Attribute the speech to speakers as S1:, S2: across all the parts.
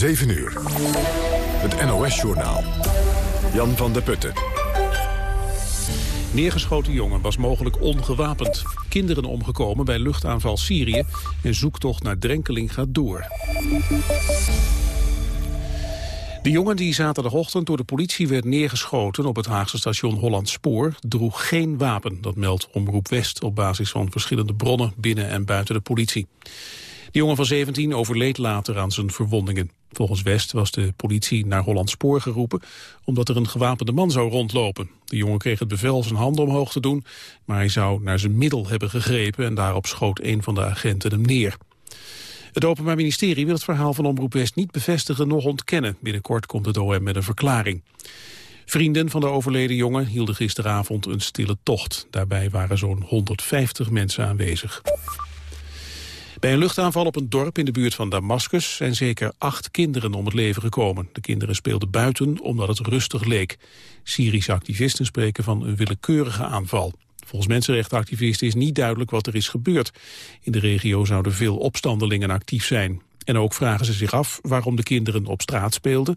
S1: 7 uur. Het NOS-journaal. Jan van der Putten.
S2: Neergeschoten jongen was mogelijk ongewapend. Kinderen omgekomen bij luchtaanval Syrië en zoektocht naar drenkeling gaat door. De jongen die zaterdagochtend door de politie werd neergeschoten op het Haagse station Holland Spoor droeg geen wapen. Dat meldt Omroep West op basis van verschillende bronnen binnen en buiten de politie. De jongen van 17 overleed later aan zijn verwondingen. Volgens West was de politie naar Holland Spoor geroepen... omdat er een gewapende man zou rondlopen. De jongen kreeg het bevel zijn handen omhoog te doen... maar hij zou naar zijn middel hebben gegrepen... en daarop schoot een van de agenten hem neer. Het Openbaar Ministerie wil het verhaal van Omroep West niet bevestigen noch ontkennen. Binnenkort komt het OM met een verklaring. Vrienden van de overleden jongen hielden gisteravond een stille tocht. Daarbij waren zo'n 150 mensen aanwezig. Bij een luchtaanval op een dorp in de buurt van Damascus zijn zeker acht kinderen om het leven gekomen. De kinderen speelden buiten omdat het rustig leek. Syrische activisten spreken van een willekeurige aanval. Volgens mensenrechtenactivisten is niet duidelijk wat er is gebeurd. In de regio zouden veel opstandelingen actief zijn. En ook vragen ze zich af waarom de kinderen op straat speelden...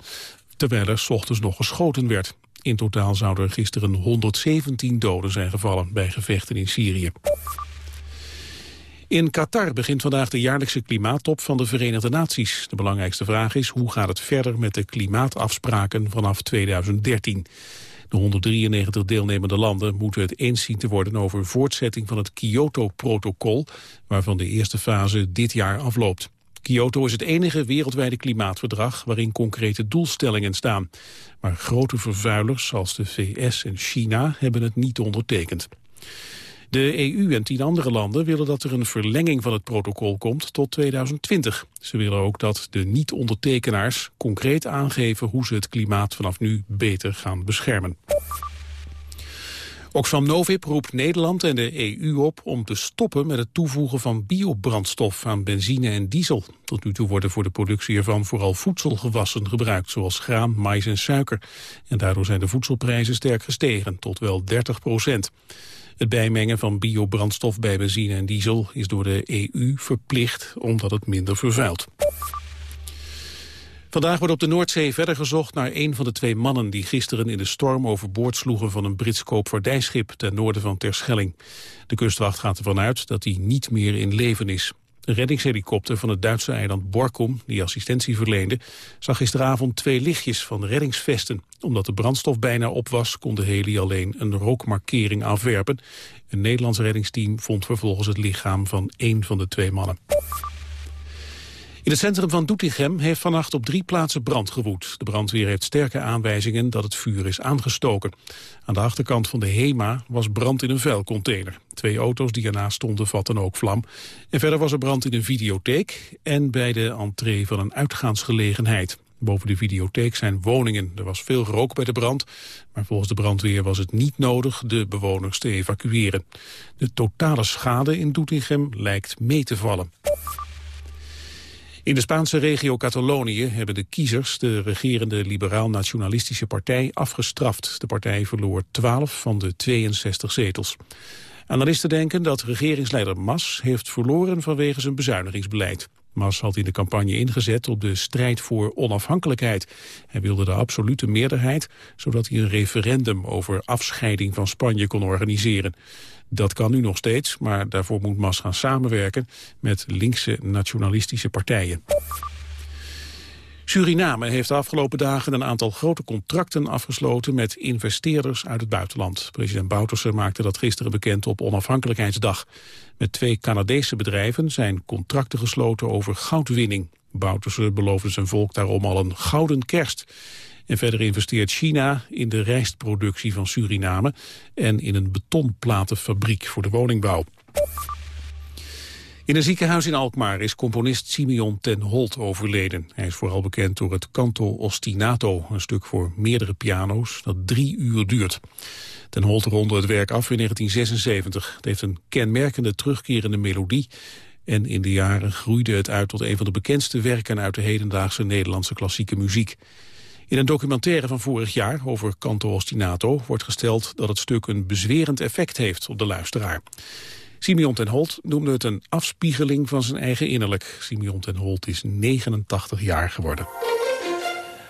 S2: terwijl er s ochtends nog geschoten werd. In totaal zouden er gisteren 117 doden zijn gevallen bij gevechten in Syrië. In Qatar begint vandaag de jaarlijkse klimaattop van de Verenigde Naties. De belangrijkste vraag is hoe gaat het verder met de klimaatafspraken vanaf 2013. De 193 deelnemende landen moeten het eens zien te worden over voortzetting van het Kyoto-protocol, waarvan de eerste fase dit jaar afloopt. Kyoto is het enige wereldwijde klimaatverdrag waarin concrete doelstellingen staan. Maar grote vervuilers zoals de VS en China hebben het niet ondertekend. De EU en tien andere landen willen dat er een verlenging van het protocol komt tot 2020. Ze willen ook dat de niet-ondertekenaars concreet aangeven hoe ze het klimaat vanaf nu beter gaan beschermen. Oxfam Novib roept Nederland en de EU op om te stoppen met het toevoegen van biobrandstof aan benzine en diesel. Tot nu toe worden voor de productie ervan vooral voedselgewassen gebruikt, zoals graan, mais en suiker. En daardoor zijn de voedselprijzen sterk gestegen, tot wel 30 procent. Het bijmengen van biobrandstof bij benzine en diesel is door de EU verplicht omdat het minder vervuilt. Vandaag wordt op de Noordzee verder gezocht naar een van de twee mannen die gisteren in de storm overboord sloegen van een Brits koopvaardijschip ten noorden van Terschelling. De kustwacht gaat ervan uit dat hij niet meer in leven is. Een reddingshelikopter van het Duitse eiland Borkum, die assistentie verleende, zag gisteravond twee lichtjes van reddingsvesten. Omdat de brandstof bijna op was, kon de heli alleen een rookmarkering afwerpen. Een Nederlands reddingsteam vond vervolgens het lichaam van één van de twee mannen. In het centrum van Doetinchem heeft vannacht op drie plaatsen brand gewoed. De brandweer heeft sterke aanwijzingen dat het vuur is aangestoken. Aan de achterkant van de HEMA was brand in een vuilcontainer. Twee auto's die ernaast stonden vatten ook vlam. En verder was er brand in een videotheek en bij de entree van een uitgaansgelegenheid. Boven de videotheek zijn woningen. Er was veel rook bij de brand, maar volgens de brandweer was het niet nodig de bewoners te evacueren. De totale schade in Doetinchem lijkt mee te vallen. In de Spaanse regio Catalonië hebben de kiezers de regerende liberaal-nationalistische partij afgestraft. De partij verloor 12 van de 62 zetels. Analisten denken dat regeringsleider Mas heeft verloren vanwege zijn bezuinigingsbeleid. Mas had in de campagne ingezet op de strijd voor onafhankelijkheid. Hij wilde de absolute meerderheid, zodat hij een referendum over afscheiding van Spanje kon organiseren. Dat kan nu nog steeds, maar daarvoor moet Mas gaan samenwerken met linkse nationalistische partijen. Suriname heeft de afgelopen dagen een aantal grote contracten afgesloten met investeerders uit het buitenland. President Bouterse maakte dat gisteren bekend op onafhankelijkheidsdag. Met twee Canadese bedrijven zijn contracten gesloten over goudwinning. Bouterse beloofde zijn volk daarom al een gouden kerst. En verder investeert China in de rijstproductie van Suriname en in een betonplatenfabriek voor de woningbouw. In een ziekenhuis in Alkmaar is componist Simeon ten Holt overleden. Hij is vooral bekend door het canto ostinato, een stuk voor meerdere piano's dat drie uur duurt. Ten Holt ronde het werk af in 1976. Het heeft een kenmerkende terugkerende melodie en in de jaren groeide het uit tot een van de bekendste werken uit de hedendaagse Nederlandse klassieke muziek. In een documentaire van vorig jaar over Canto Ostinato wordt gesteld dat het stuk een bezwerend effect heeft op de luisteraar. Simeon ten Holt noemde het een afspiegeling van zijn eigen innerlijk. Simeon ten Holt is 89 jaar geworden.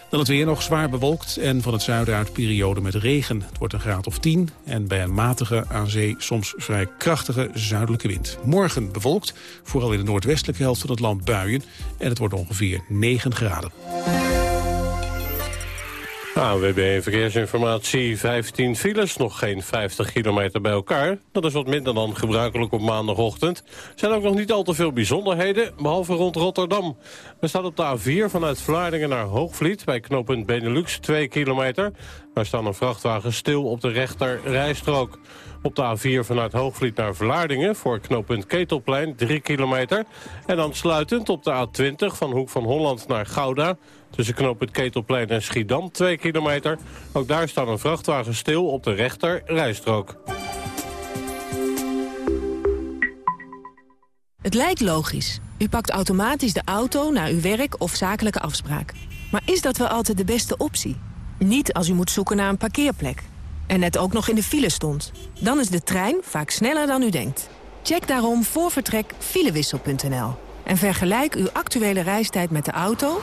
S2: Dan het weer nog zwaar bewolkt en van het zuiden uit periode met regen. Het wordt een graad of 10 en bij een matige aan zee soms vrij krachtige zuidelijke wind. Morgen bewolkt, vooral in de noordwestelijke helft van het land buien. En het wordt ongeveer 9 graden.
S3: ANWB Verkeersinformatie, 15 files, nog geen 50 kilometer bij elkaar. Dat is wat minder dan gebruikelijk op maandagochtend. Zijn ook nog niet al te veel bijzonderheden, behalve rond Rotterdam. Er staat op de A4 vanuit Vlaardingen naar Hoogvliet... bij knooppunt Benelux 2 kilometer. Daar staan een vrachtwagen stil op de rechter rijstrook. Op de A4 vanuit Hoogvliet naar Vlaardingen voor knooppunt Ketelplein 3 kilometer. En dan sluitend op de A20 van Hoek van Holland naar Gouda... Tussen knooppunt Ketelplein en Schiedam 2 kilometer. Ook daar staat een vrachtwagen stil op de rechter rijstrook.
S4: Het lijkt logisch. U pakt automatisch de auto naar uw werk of zakelijke afspraak. Maar is dat wel altijd de beste optie? Niet als u moet zoeken naar een parkeerplek. En net ook nog in de file stond. Dan is de trein vaak sneller dan u denkt. Check daarom voor vertrek filewissel.nl. En vergelijk uw actuele reistijd met de auto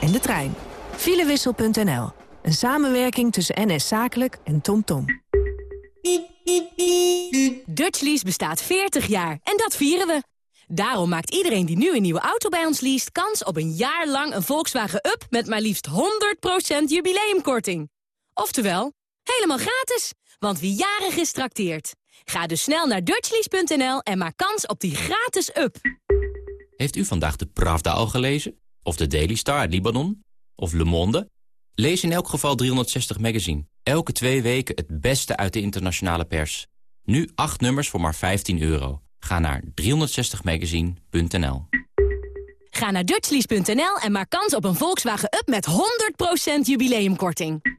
S4: en de trein. Filewissel.nl. Een samenwerking tussen NS Zakelijk en TomTom.
S5: Dutchlease bestaat 40 jaar en dat vieren we. Daarom maakt iedereen die nu een nieuwe auto bij ons leest... kans op een jaar lang een Volkswagen Up met maar liefst 100% jubileumkorting. Oftewel, helemaal gratis, want wie jarig is trakteert. Ga dus snel naar dutchlease.nl en maak kans op die gratis Up.
S6: Heeft u vandaag de Pravda al gelezen? Of de Daily Star uit Libanon? Of Le Monde? Lees in elk geval 360 Magazine. Elke twee weken het beste uit de internationale pers. Nu acht nummers voor maar 15 euro. Ga naar 360magazine.nl
S5: Ga naar dutchlease.nl en maak kans op een Volkswagen Up met 100% jubileumkorting.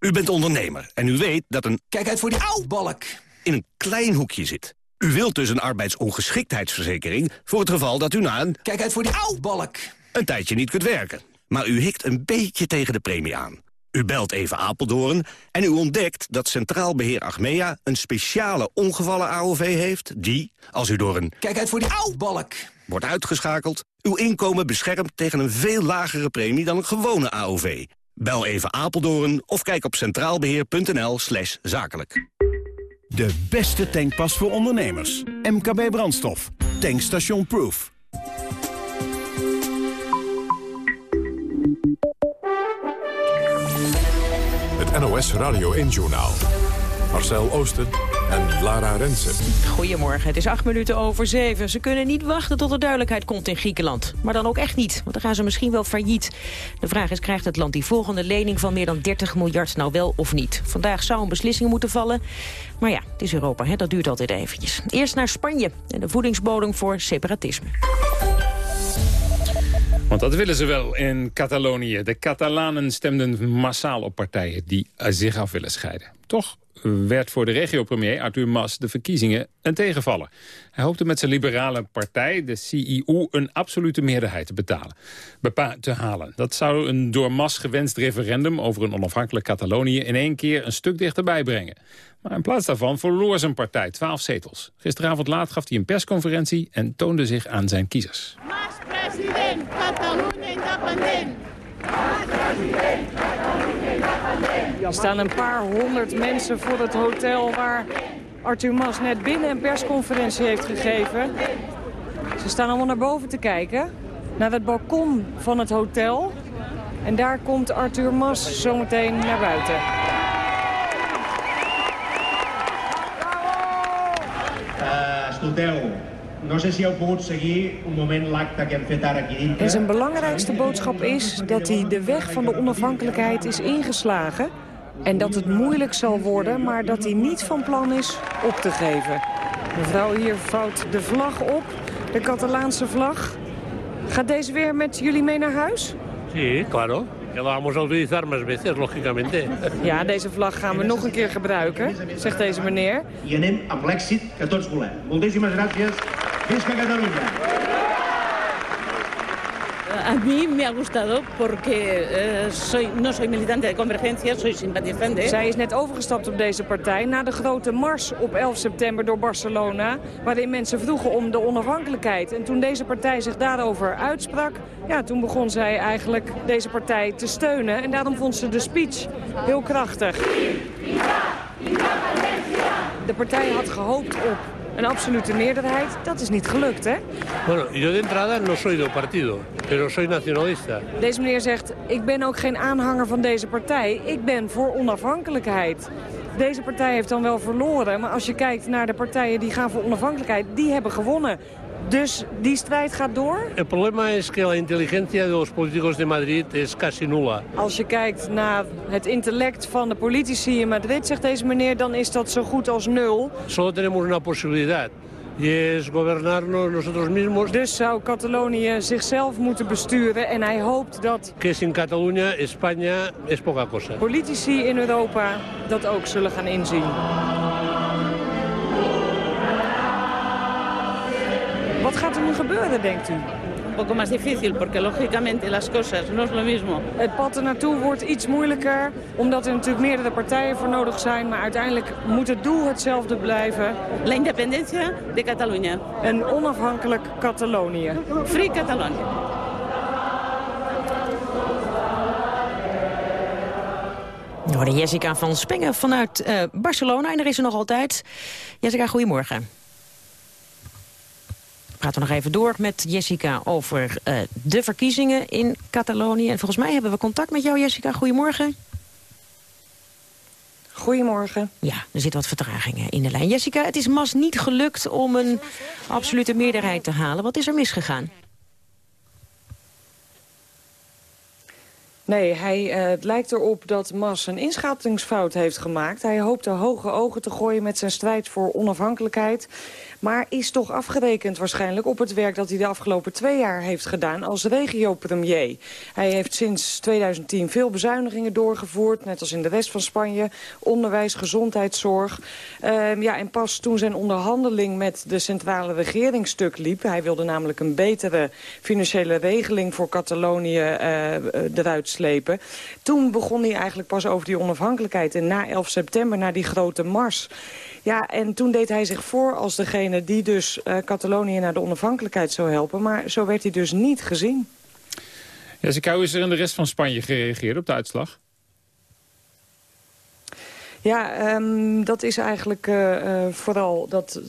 S7: U bent ondernemer en u weet dat een...
S8: Kijk uit voor die balk
S7: in een klein hoekje zit. U wilt dus een arbeidsongeschiktheidsverzekering... voor het geval dat u na een...
S8: Kijk uit voor die balk
S7: een tijdje niet kunt werken. Maar u hikt een beetje tegen de premie aan. U belt even Apeldoorn en u ontdekt dat Centraal Beheer Achmea... een speciale ongevallen AOV heeft die, als u door een...
S8: Kijk uit voor die balk
S7: wordt uitgeschakeld... uw inkomen beschermt tegen een veel lagere premie dan een gewone AOV. Bel even Apeldoorn of kijk op centraalbeheer.nl slash zakelijk.
S9: De beste tankpas voor ondernemers. MKB Brandstof. Tankstation Proof.
S1: Het NOS Radio 1 Journaal. Marcel Oosten en Lara Rensen.
S10: Goedemorgen, het is acht minuten over zeven. Ze kunnen niet wachten tot er duidelijkheid komt in Griekenland. Maar dan ook echt niet, want dan gaan ze misschien wel failliet. De vraag is, krijgt het land die volgende lening van meer dan 30 miljard nou wel of niet? Vandaag zou een beslissing moeten vallen. Maar ja, het is Europa, hè? dat duurt altijd eventjes. Eerst naar Spanje en de voedingsbodem voor separatisme.
S11: Want dat willen ze wel in Catalonië. De Catalanen stemden massaal op partijen die zich af willen scheiden. Toch werd voor de regio-premier Arthur Mas de verkiezingen een tegenvaller. Hij hoopte met zijn liberale partij, de CIU, een absolute meerderheid te, betalen, te halen. Dat zou een door Mas gewenst referendum over een onafhankelijk Catalonië in één keer een stuk dichterbij brengen. Maar in plaats daarvan verloor zijn partij 12 zetels. Gisteravond laat gaf hij een persconferentie en toonde zich aan zijn kiezers. Mas president, Catalunya independent. Mas
S10: president, er staan een paar honderd mensen voor het hotel waar Arthur Mas net binnen een persconferentie heeft gegeven. Ze staan allemaal naar boven te kijken, naar het balkon van het hotel. En daar komt Arthur Mas zometeen naar buiten.
S12: Uh, No sé si heu pogut seguir un moment l'acte que hem fet ara aquí dintre.
S10: En zijn belangrijkste boodschap is dat hij de weg van de onafhankelijkheid is ingeslagen. En dat het moeilijk zal worden, maar dat hij niet van plan is op te geven. Mevrouw hier vouwt de vlag op, de Catalaanse vlag. Gaat deze weer met jullie mee naar huis?
S13: Sí, claro. la vamos a utilizar más veces, lógicamente.
S10: Ja, deze vlag gaan we nog een keer gebruiken, zegt deze meneer.
S14: I anem amb l'èxit que tots volem. Moltíssimes gràcies. Visca Catalunya!
S15: A mí me ha gustado porque eh, soy, no soy militante de Convergencia, soy simpatizante.
S10: Zij is net overgestapt op deze partij na de grote mars op 11 september door Barcelona... waarin mensen vroegen om de onafhankelijkheid. En toen deze partij zich daarover uitsprak... Ja, toen begon zij eigenlijk deze partij te steunen. En daarom vond ze de speech heel krachtig. De partij had gehoopt op een absolute meerderheid. Dat is niet gelukt, hè?
S13: Bueno, yo de entrada no soy del partido, pero soy nacionalista.
S10: Deze meneer zegt, ik ben ook geen aanhanger van deze partij. Ik ben voor onafhankelijkheid. Deze partij heeft dan wel verloren, maar als je kijkt naar de partijen die gaan voor onafhankelijkheid, die hebben gewonnen. Dus die strijd gaat door?
S13: Es que la inteligencia de los políticos de Madrid es casi nula.
S10: Als je kijkt naar het intellect van de politici in Madrid, zegt deze meneer, dan is dat zo goed als nul.
S13: Solo tenemos una posibilidad. Gobernarnos nosotros mismos.
S10: Dus zou Catalonië zichzelf moeten besturen en hij hoopt dat
S13: Que sin Cataluña, España es poca cosa.
S10: politici in Europa dat ook zullen gaan inzien. Wat gaat er nu gebeuren, denkt u?
S15: Un poco más difícil porque lógicamente las cosas no es lo mismo.
S10: Het pad er naartoe wordt iets moeilijker, omdat er natuurlijk meerdere partijen voor nodig zijn. Maar uiteindelijk moet het doel hetzelfde blijven.
S15: La independencia de Cataluña.
S10: Een onafhankelijk Catalonië.
S15: Free Catalonia.
S16: We Jessica van Spengen vanuit eh, Barcelona. En er is er nog altijd. Jessica, goedemorgen. We praten nog even door met Jessica over eh, de verkiezingen in Catalonië. En volgens mij hebben we contact met jou, Jessica. Goedemorgen.
S10: Goedemorgen.
S16: Ja, er zit wat vertragingen in de lijn. Jessica, het is Mas niet gelukt om een absolute meerderheid te halen. Wat is er misgegaan?
S10: Nee, hij, eh, het lijkt erop dat Mas een inschattingsfout heeft gemaakt. Hij hoopte hoge ogen te gooien met zijn strijd voor onafhankelijkheid. Maar is toch afgerekend waarschijnlijk op het werk dat hij de afgelopen twee jaar heeft gedaan als regio-premier. Hij heeft sinds 2010 veel bezuinigingen doorgevoerd, net als in de rest van Spanje. Onderwijs, gezondheidszorg. Ehm, ja, en pas toen zijn onderhandeling met de centrale regering stuk liep... hij wilde namelijk een betere financiële regeling voor Catalonië eh, eruit slepen. Toen begon hij eigenlijk pas over die onafhankelijkheid. En na 11 september, na die grote mars... Ja, en toen deed hij zich voor als degene die dus eh, Catalonië naar de onafhankelijkheid zou helpen. Maar zo werd hij dus niet gezien.
S11: Jessica, hoe is er in de rest van Spanje gereageerd op de uitslag?
S10: Ja, ehm, dat is eigenlijk eh, eh, vooral dat,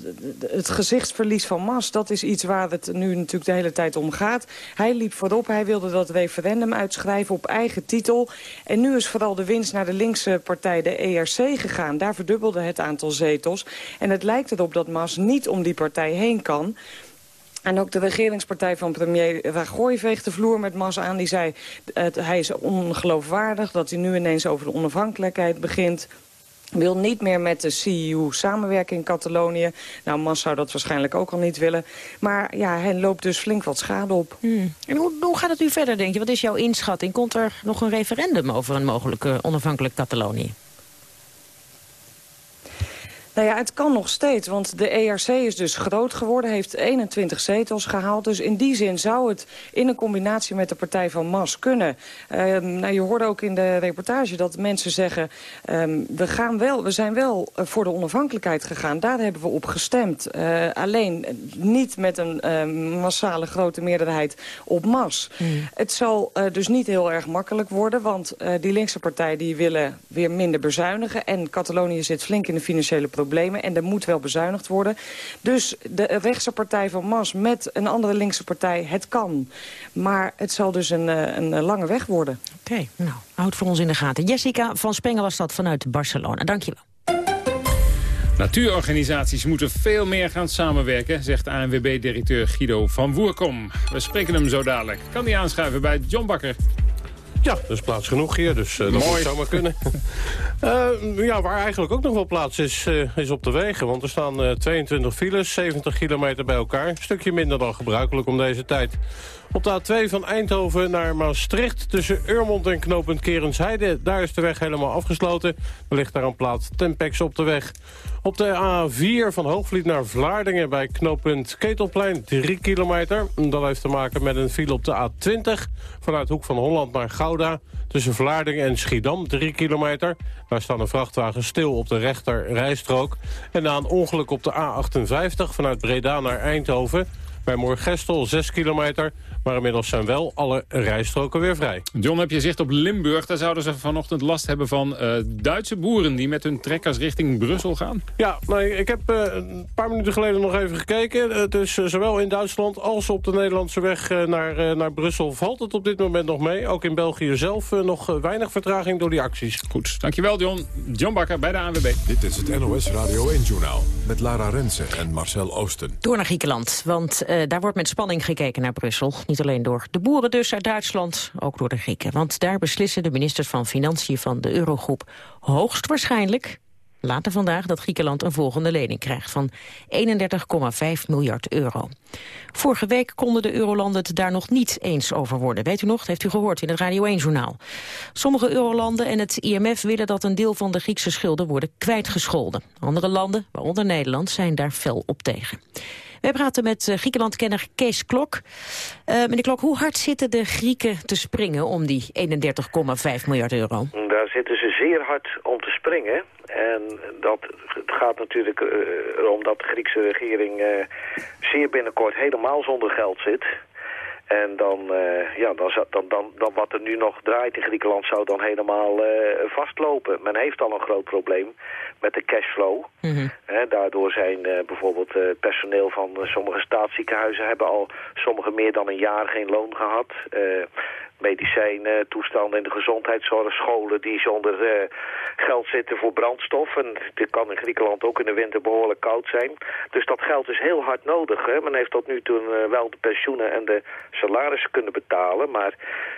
S10: het gezichtsverlies van Mas. Dat is iets waar het nu natuurlijk de hele tijd om gaat. Hij liep voorop, hij wilde dat referendum uitschrijven op eigen titel. En nu is vooral de winst naar de linkse partij, de ERC, gegaan. Daar verdubbelde het aantal zetels. En het lijkt erop dat Mas niet om die partij heen kan... En ook de regeringspartij van premier Rajoy veegt de vloer met Mas aan. Die zei, het, hij is ongeloofwaardig dat hij nu ineens over de onafhankelijkheid begint wil niet meer met de CEU samenwerken in Catalonië. Nou, Mas zou dat waarschijnlijk ook al niet willen. Maar ja, hij loopt dus flink wat schade op.
S16: Hmm. En hoe, hoe gaat het nu verder, denk je? Wat is jouw inschatting? Komt er nog een referendum over een mogelijke onafhankelijk Catalonië?
S10: Nou ja, het kan nog steeds, want de ERC is dus groot geworden, heeft 21 zetels gehaald. Dus in die zin zou het in een combinatie met de partij van Mas kunnen. Um, nou, je hoorde ook in de reportage dat mensen zeggen... Um, we, gaan wel, we zijn wel uh, voor de onafhankelijkheid gegaan, daar hebben we op gestemd. Uh, alleen niet met een uh, massale grote meerderheid op Mas. Mm. Het zal uh, dus niet heel erg makkelijk worden, want uh, die linkse partij die willen weer minder bezuinigen. En Catalonië zit flink in de financiële problemen problemen. En er moet wel bezuinigd worden. Dus de rechtse partij van Mas met een andere linkse partij, het kan. Maar het zal dus een, een lange weg worden.
S16: Oké, okay, nou, houd voor ons in de gaten. Jessica van Spengen was dat vanuit Barcelona. Dank je wel.
S11: Natuurorganisaties moeten veel meer gaan samenwerken, zegt ANWB-directeur Guido van Woerkom. We spreken hem zo dadelijk. Kan hij aanschuiven bij John Bakker.
S3: Ja, er is plaats genoeg hier, dus uh, dat moet zomaar kunnen. uh, ja, waar eigenlijk ook nog wel plaats is, uh, is op de wegen. Want er staan 22 files, 70 kilometer bij elkaar. Een stukje minder dan gebruikelijk om deze tijd. Op de A2 van Eindhoven naar Maastricht tussen Urmond en knooppunt Kerensheide. Daar is de weg helemaal afgesloten. Er ligt daar een plaat Tempex op de weg. Op de A4 van Hoogvliet naar Vlaardingen bij knooppunt Ketelplein 3 kilometer. Dat heeft te maken met een file op de A20 vanuit Hoek van Holland naar Gouda. Tussen Vlaardingen en Schiedam 3 kilometer. Daar staan een vrachtwagen stil op de rechter rijstrook. En na een ongeluk op de A58 vanuit Breda naar Eindhoven... Bij Moorgestel 6 kilometer, maar inmiddels zijn wel alle rijstroken weer vrij.
S11: John, heb je zicht op Limburg? Daar zouden ze vanochtend last hebben van uh, Duitse boeren... die met hun trekkers richting Brussel gaan.
S3: Ja, nou, ik heb uh, een paar minuten geleden nog even gekeken. Het is uh, zowel in Duitsland als op de Nederlandse weg naar, naar Brussel... valt het op dit moment nog mee. Ook in België zelf nog weinig vertraging door die acties.
S11: Goed, dankjewel John. John Bakker bij de ANWB.
S1: Dit is het NOS Radio 1-journaal met Lara Rensen en Marcel Oosten.
S16: Door naar Griekenland, want uh, daar wordt met spanning gekeken naar Brussel. Niet alleen door de boeren dus uit Duitsland, ook door de Grieken. Want daar beslissen de ministers van Financiën van de Eurogroep hoogstwaarschijnlijk later vandaag dat Griekenland een volgende lening krijgt van 31,5 miljard euro. Vorige week konden de eurolanden het daar nog niet eens over worden. Weet u nog, dat heeft u gehoord in het Radio 1-journaal. Sommige eurolanden en het IMF willen dat een deel van de Griekse schulden worden kwijtgescholden. Andere landen, waaronder Nederland, zijn daar fel op tegen. Wij praten met uh, Griekenland-kenner Kees Klok. Uh, meneer Klok, hoe hard zitten de Grieken te springen om die 31,5 miljard euro?
S17: Daar zitten ze zeer hard om te springen. En dat gaat natuurlijk uh, om dat de Griekse regering zeer binnenkort helemaal zonder geld zit. En dan, uh, ja, dan, dan, dan, dan wat er nu nog draait in Griekenland zou dan helemaal uh, vastlopen. Men heeft al een groot probleem met de cashflow. Mm daardoor zijn uh, bijvoorbeeld personeel van sommige staatsziekenhuizen hebben al sommige meer dan een jaar geen loon gehad medicijnen, toestanden in de gezondheidszorg, scholen die zonder uh, geld zitten voor brandstof. En dit kan in Griekenland ook in de winter behoorlijk koud zijn. Dus dat geld is heel hard nodig. Hè? Men heeft tot nu toe uh, wel de pensioenen en de salarissen kunnen betalen. Maar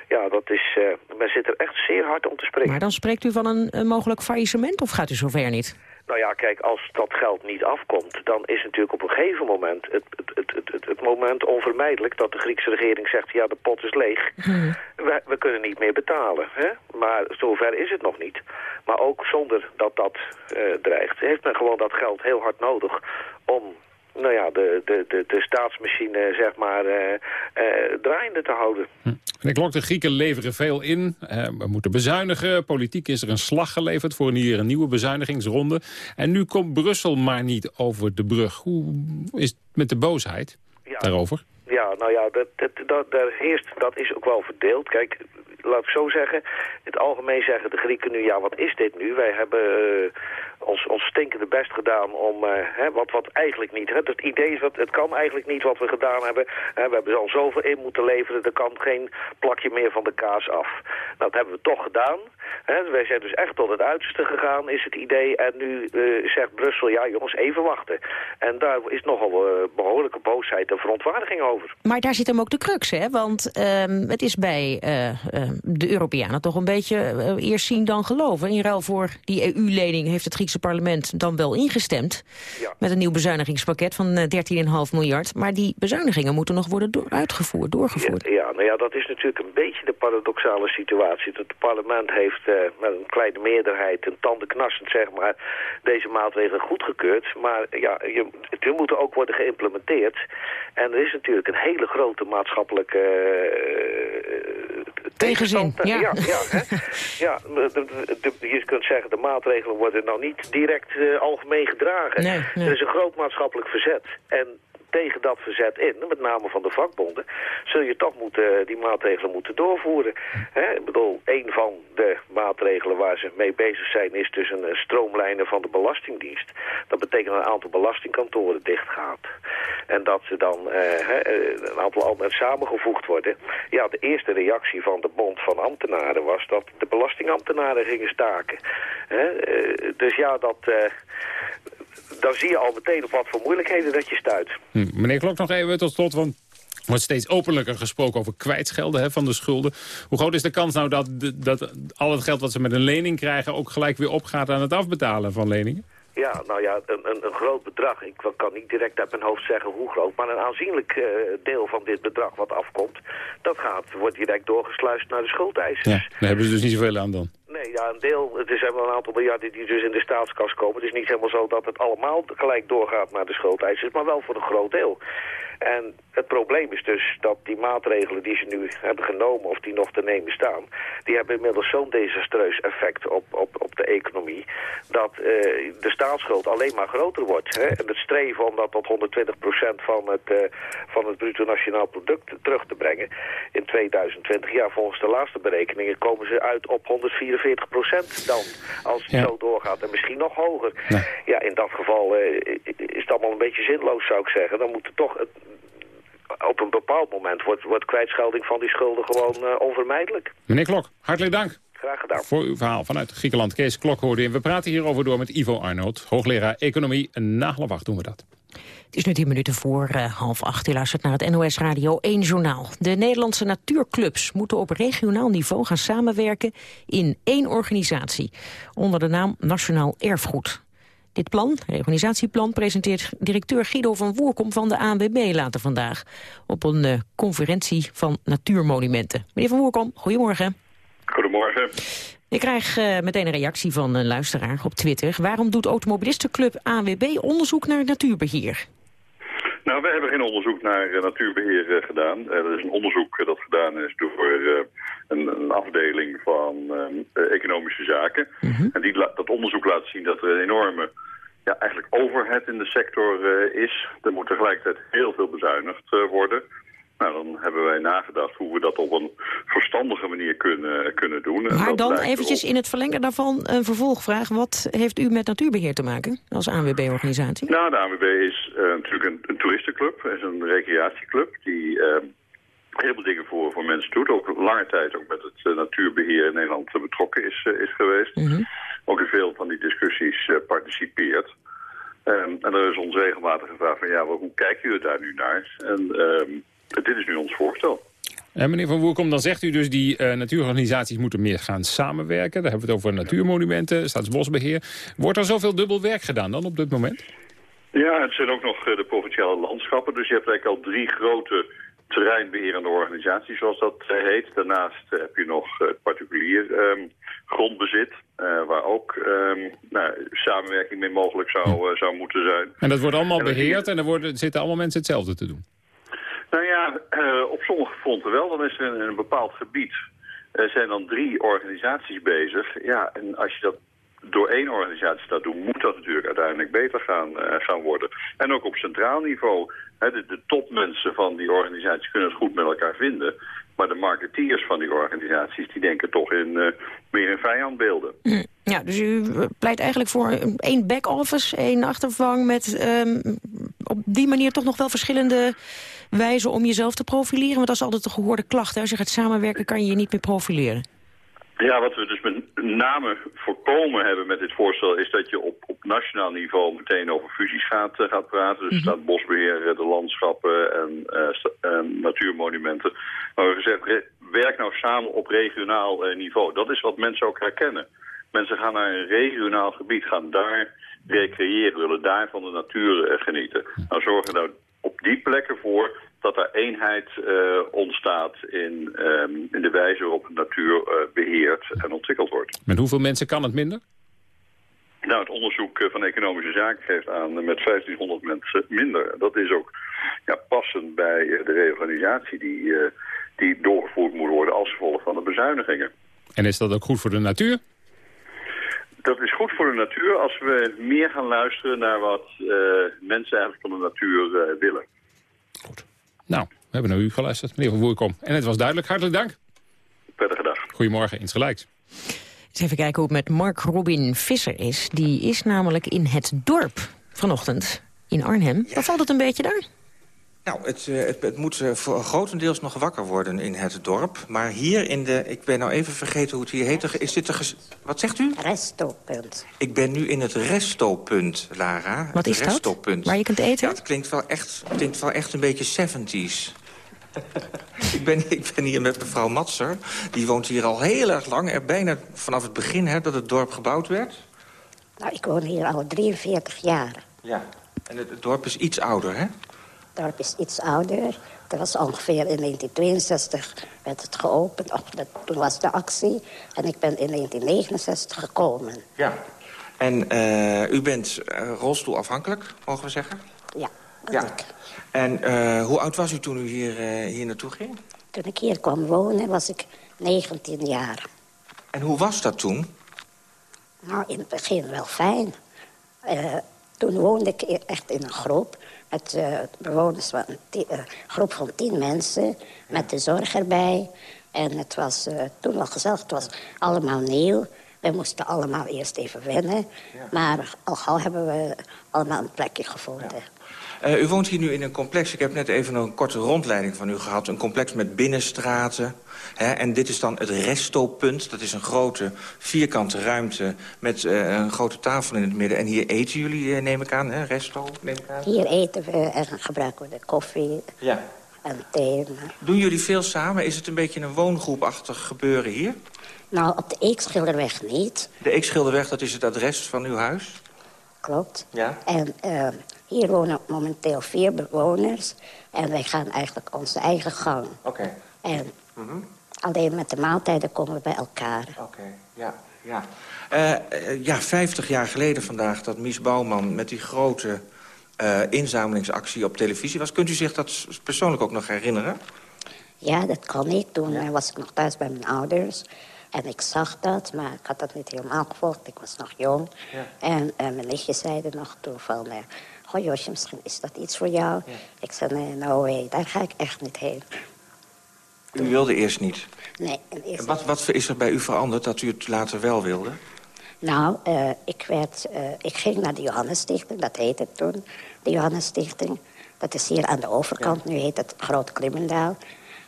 S17: ja, dat is, uh, men zit er echt zeer hard om te springen.
S16: Maar dan spreekt u van een, een mogelijk faillissement of gaat u zover niet?
S17: Nou ja, kijk, als dat geld niet afkomt, dan is natuurlijk op een gegeven moment het, het, het, het, moment onvermijdelijk dat de Griekse regering zegt, ja, de pot is leeg. Hmm. We, we, kunnen niet meer betalen. Hè? Maar zover is het nog niet. Maar ook zonder dat dat uh, dreigt, heeft men gewoon dat geld heel hard nodig om nou ja, de, de, de, de staatsmachine zeg maar uh, uh, draaiende te houden.
S11: Hm. En ik lok, de Grieken leveren veel in. Uh, we moeten bezuinigen. Politiek is er een slag geleverd voor hier een nieuwe bezuinigingsronde. En nu komt Brussel maar niet over de brug. Hoe is het met de boosheid
S17: ja.
S11: daarover?
S17: Ja, nou ja, dat, dat, dat, heerst, dat is ook wel verdeeld. Kijk, laat ik zo zeggen, in het algemeen zeggen de Grieken nu, ja, wat is dit nu? Wij hebben uh, ons, ons stinkende best gedaan om, uh, hè, wat, wat eigenlijk niet, hè, het idee is, dat het kan eigenlijk niet wat we gedaan hebben. Hè, we hebben al zoveel in moeten leveren, er kan geen plakje meer van de kaas af. Nou, dat hebben we toch gedaan. Hè. Wij zijn dus echt tot het uiterste gegaan, is het idee. En nu uh, zegt Brussel, ja jongens, even wachten. En daar is nogal behoorlijke boosheid en verontwaardiging over.
S16: Maar daar zit hem ook de crux, hè? Want ehm, het is bij de Europeanen toch een beetje uh, eerst zien dan geloven. In ruil voor die EU-lening heeft het Griekse parlement dan wel ingestemd... Ja. met een nieuw bezuinigingspakket van uh, 13,5 miljard. Maar die bezuinigingen moeten nog worden door, uitgevoerd, doorgevoerd.
S17: Ja, ja, nou ja, dat is natuurlijk een beetje de paradoxale situatie. Dat het parlement heeft uh, met een kleine meerderheid, een tandenknarsend zeg maar... deze maatregelen goedgekeurd. Maar ja, je, die moeten ook worden geïmplementeerd. En er is natuurlijk een hele grote maatschappelijke...
S16: Tegenzin, ja.
S17: Ja, ja, hè? ja de, de, je kunt zeggen, de maatregelen worden nou niet direct uh, algemeen gedragen.
S16: Nee, nee.
S17: Er is een groot maatschappelijk verzet. En tegen dat verzet in, met name van de vakbonden, zul je toch moeten, die maatregelen moeten doorvoeren. Hè? Ik bedoel, een van de maatregelen waar ze mee bezig zijn is dus een stroomlijnen van de Belastingdienst. Dat betekent dat een aantal belastingkantoren dichtgaat. En dat ze dan uh, een aantal anderen samengevoegd worden. Ja, de eerste reactie van de Bond van Ambtenaren was dat de belastingambtenaren gingen staken. Hè? Dus ja, dat dan zie je al meteen op wat voor moeilijkheden dat je stuit.
S11: Hm, meneer Klok, nog even tot slot, want er wordt steeds openlijker gesproken over kwijtschelden hè, van de schulden. Hoe groot is de kans nou dat, dat al het geld wat ze met een lening krijgen... ook gelijk weer opgaat aan het afbetalen van leningen?
S17: Ja, nou ja, een, een, een groot bedrag. Ik kan niet direct uit mijn hoofd zeggen hoe groot. Maar een aanzienlijk eh, deel van dit bedrag wat afkomt... dat gaat, wordt direct doorgesluist naar de schuldeisers.
S11: Ja, daar hebben ze dus niet zoveel aan dan.
S17: Nee, ja, een deel. Het is wel een aantal miljarden die dus in de staatskas komen. Het is niet helemaal zo dat het allemaal gelijk doorgaat naar de schuldeisers, maar wel voor een groot deel. En het probleem is dus dat die maatregelen die ze nu hebben genomen of die nog te nemen staan, die hebben inmiddels zo'n desastreus effect op, op, op de economie, dat uh, de staatsschuld alleen maar groter wordt. Hè? En het streven om dat tot 120% van het, uh, van het bruto nationaal product terug te brengen in 2020, ja, volgens de laatste berekeningen komen ze uit op 144% dan, als het
S11: Ja.
S17: zo doorgaat. En misschien nog hoger. Ja, in dat geval uh, is het allemaal een beetje zinloos, zou ik zeggen. Dan moet er toch... Het, op een bepaald moment wordt, wordt kwijtschelding van die schulden gewoon uh, onvermijdelijk.
S11: Meneer Klok, hartelijk dank.
S17: Graag gedaan.
S11: Voor uw verhaal vanuit Griekenland. Kees Klok hoorde in. We praten hierover door met Ivo Arnold, hoogleraar Economie. Na half acht doen we dat.
S16: Het is nu tien minuten voor uh, half acht. U luistert naar het NOS Radio 1 Journaal. De Nederlandse natuurclubs moeten op regionaal niveau gaan samenwerken in één organisatie. Onder de naam Nationaal Erfgoed. Dit plan, reorganisatieplan, presenteert directeur Guido van Woerkom van de ANWB later vandaag. Op een uh, conferentie van natuurmonumenten. Meneer van Woerkom, goedemorgen.
S18: Goedemorgen.
S16: Ik krijg uh, meteen een reactie van een luisteraar op Twitter. Waarom doet automobilistenclub ANWB onderzoek naar natuurbeheer?
S18: Nou, wij hebben geen onderzoek naar uh, natuurbeheer uh, gedaan. Uh, dat is een onderzoek dat gedaan is door een, een, afdeling van economische zaken. Mm -hmm. En die dat onderzoek laat zien dat er een enorme ja, eigenlijk overhead in de sector is. Er moet tegelijkertijd heel veel bezuinigd worden. Nou, dan hebben wij nagedacht hoe we dat op een verstandige manier kunnen, kunnen doen.
S16: Maar dan eventjes in het verlengen daarvan een vervolgvraag. Wat heeft u met natuurbeheer te maken als ANWB-organisatie?
S18: Nou, de ANWB is uh, natuurlijk een, een toeristenclub. Is een recreatieclub die uh, heel veel dingen voor, voor mensen doet. Ook lange tijd ook met het uh, natuurbeheer in Nederland betrokken is, is geweest. Mm -hmm. Ook in veel van die discussies participeert. Um, en er is ons regelmatig gevraagd van ja, hoe kijken jullie daar nu naar? En... Um, dit is nu ons voorstel.
S11: En meneer Van Woerkom, dan zegt u dus die uh, natuurorganisaties moeten meer gaan samenwerken. Daar hebben we het over natuurmonumenten, staatsbosbeheer. Wordt er zoveel dubbel werk gedaan dan op dit moment?
S18: Ja, het zijn ook nog uh, de provinciale landschappen. Dus je hebt eigenlijk al drie grote terreinbeherende organisaties, zoals dat uh, heet. Daarnaast heb je nog het particulier um, grondbezit, waar ook um, nou, samenwerking mee mogelijk zou, zou moeten zijn.
S11: En dat wordt allemaal en beheerd en er worden, zitten allemaal mensen hetzelfde te doen?
S18: Nou ja, uh, op sommige fronten wel. Dan is er in een bepaald gebied uh, zijn dan drie organisaties bezig. Ja, en als je dat door één organisatie dat doet, moet dat natuurlijk uiteindelijk beter gaan, uh, gaan worden. En ook op centraal niveau. Hè, de, topmensen van die organisaties kunnen het goed met elkaar vinden. Maar de marketeers van die organisaties, die denken toch in meer in vijandbeelden.
S16: Mm. Ja, dus u pleit eigenlijk voor één back-office, één achtervang... met um, op die manier toch nog wel verschillende wijzen om jezelf te profileren? Want dat is altijd de gehoorde klacht. Hè? Als je gaat samenwerken, kan je je niet meer profileren.
S18: Ja, wat we dus met name voorkomen hebben met dit voorstel... is dat je op, op nationaal niveau meteen over fusies gaat, uh, gaat praten. Dus mm -hmm. staat bosbeheer, de landschappen en uh, uh, natuurmonumenten. Maar we hebben gezegd, werk nou samen op regionaal uh, niveau. Dat is wat mensen ook herkennen. Mensen gaan naar een regionaal gebied, gaan daar recreëren, willen daar van de natuur genieten. Nou, zorgen nou op die plekken voor dat er eenheid uh, ontstaat in, um, in de wijze waarop de natuur uh, beheerd en ontwikkeld wordt.
S11: Met hoeveel mensen kan het minder?
S18: Nou, het onderzoek van Economische Zaken geeft aan met 1500 mensen minder. Dat is ook ja, passend bij de reorganisatie die, uh, die doorgevoerd moet worden als gevolg van de bezuinigingen.
S11: En is dat ook goed voor de natuur?
S18: Dat is goed voor de natuur als we meer gaan luisteren naar wat uh, mensen eigenlijk van de natuur uh, willen.
S11: Goed. Nou, we hebben naar u geluisterd, meneer Van Woerkom. En het was duidelijk. Hartelijk dank.
S18: Prettige dag.
S11: Goedemorgen, insgelijks.
S16: Eens even kijken hoe het met Mark Robin Visser is. Die is namelijk in het dorp vanochtend in Arnhem. Ja. Waar valt het een beetje daar?
S19: Nou, het, het, het moet voor grotendeels nog wakker worden in het dorp. Maar hier in de... Ik ben nou even vergeten hoe het hier heet. Is dit de... Wat zegt u?
S20: Restopunt.
S19: Ik ben nu in het restopunt, Lara.
S16: Wat
S19: het
S16: is
S19: restopunt.
S16: dat? Waar je kunt eten?
S19: Ja, het klinkt wel echt, klinkt wel echt een beetje 70s. ik, ben, ik ben hier met mevrouw Matser. Die woont hier al heel erg lang. Er bijna vanaf het begin hè, dat het dorp gebouwd werd.
S20: Nou, ik woon hier al 43 jaar.
S19: Ja. En het, het dorp is iets ouder, hè?
S20: Het dorp is iets ouder. Dat was ongeveer in 1962 werd het geopend. Of dat, toen was de actie. En ik ben in 1969 gekomen.
S19: Ja. En eh, u bent uh, rolstoelafhankelijk, mogen we zeggen?
S20: Ja, dat
S19: Ja.
S20: ik.
S19: En eh, hoe oud was u toen u hier, eh, hier naartoe ging?
S20: Toen ik hier kwam wonen was ik 19 jaar.
S19: En hoe was dat toen?
S20: Nou, in het begin wel fijn. Eh, toen woonde ik e- echt in een groep met eh, bewoners van een eh, groep van tien mensen, met de zorg erbij. En het was eh, toen wel gezellig, het was allemaal nieuw. We moesten allemaal eerst even wennen. Maar al gauw hebben we allemaal een plekje gevonden.
S19: Eh, u woont hier nu in een complex. Ik heb net even een korte rondleiding van u gehad. Een complex met binnenstraten. Hè, en dit is dan het restopunt. Dat is een grote vierkante ruimte met eh, een grote tafel in het midden. En hier eten jullie, eh, neem ik aan, hè? Resto, neem ik aan.
S20: Hier eten we en gebruiken we de koffie
S19: Ja.
S20: en thee.
S19: Doen jullie veel samen? Is het een beetje een woongroepachtig gebeuren hier?
S20: Nou, op de Eekschilderweg niet,
S19: De Eekschilderweg, dat is het adres van uw huis?
S20: klopt.
S19: Ja.
S20: En eh, hier wonen momenteel vier bewoners. En wij gaan eigenlijk onze eigen gang.
S19: Oké.
S20: En
S19: Mhm.
S20: alleen met de maaltijden komen we bij elkaar.
S19: Oké, ja, ja. Eh, ja, 50 jaar geleden vandaag dat Mies Bouwman met die grote eh, inzamelingsactie op televisie was. Kunt u zich dat persoonlijk ook nog herinneren?
S20: Ja, dat kon ik. Toen was ik nog thuis bij mijn ouders. En ik zag dat, maar ik had dat niet helemaal gevolgd. Ik was nog jong.
S19: Ja.
S20: En mijn nichtje zeiden nog toen van... Goh Josje, misschien is dat iets voor jou. Ik zei, nee, no way, daar ga ik echt niet heen.
S19: U wilde eerst niet.
S20: Nee, en eerst
S19: En wat, wat is er bij u veranderd dat u het later wel wilde?
S20: Nou, eh, ik, werd, eh, ik ging naar de Johannesstichting, dat heette toen, de Johannesstichting. Dat is hier aan de overkant, nu heet het Groot Klimmendaal.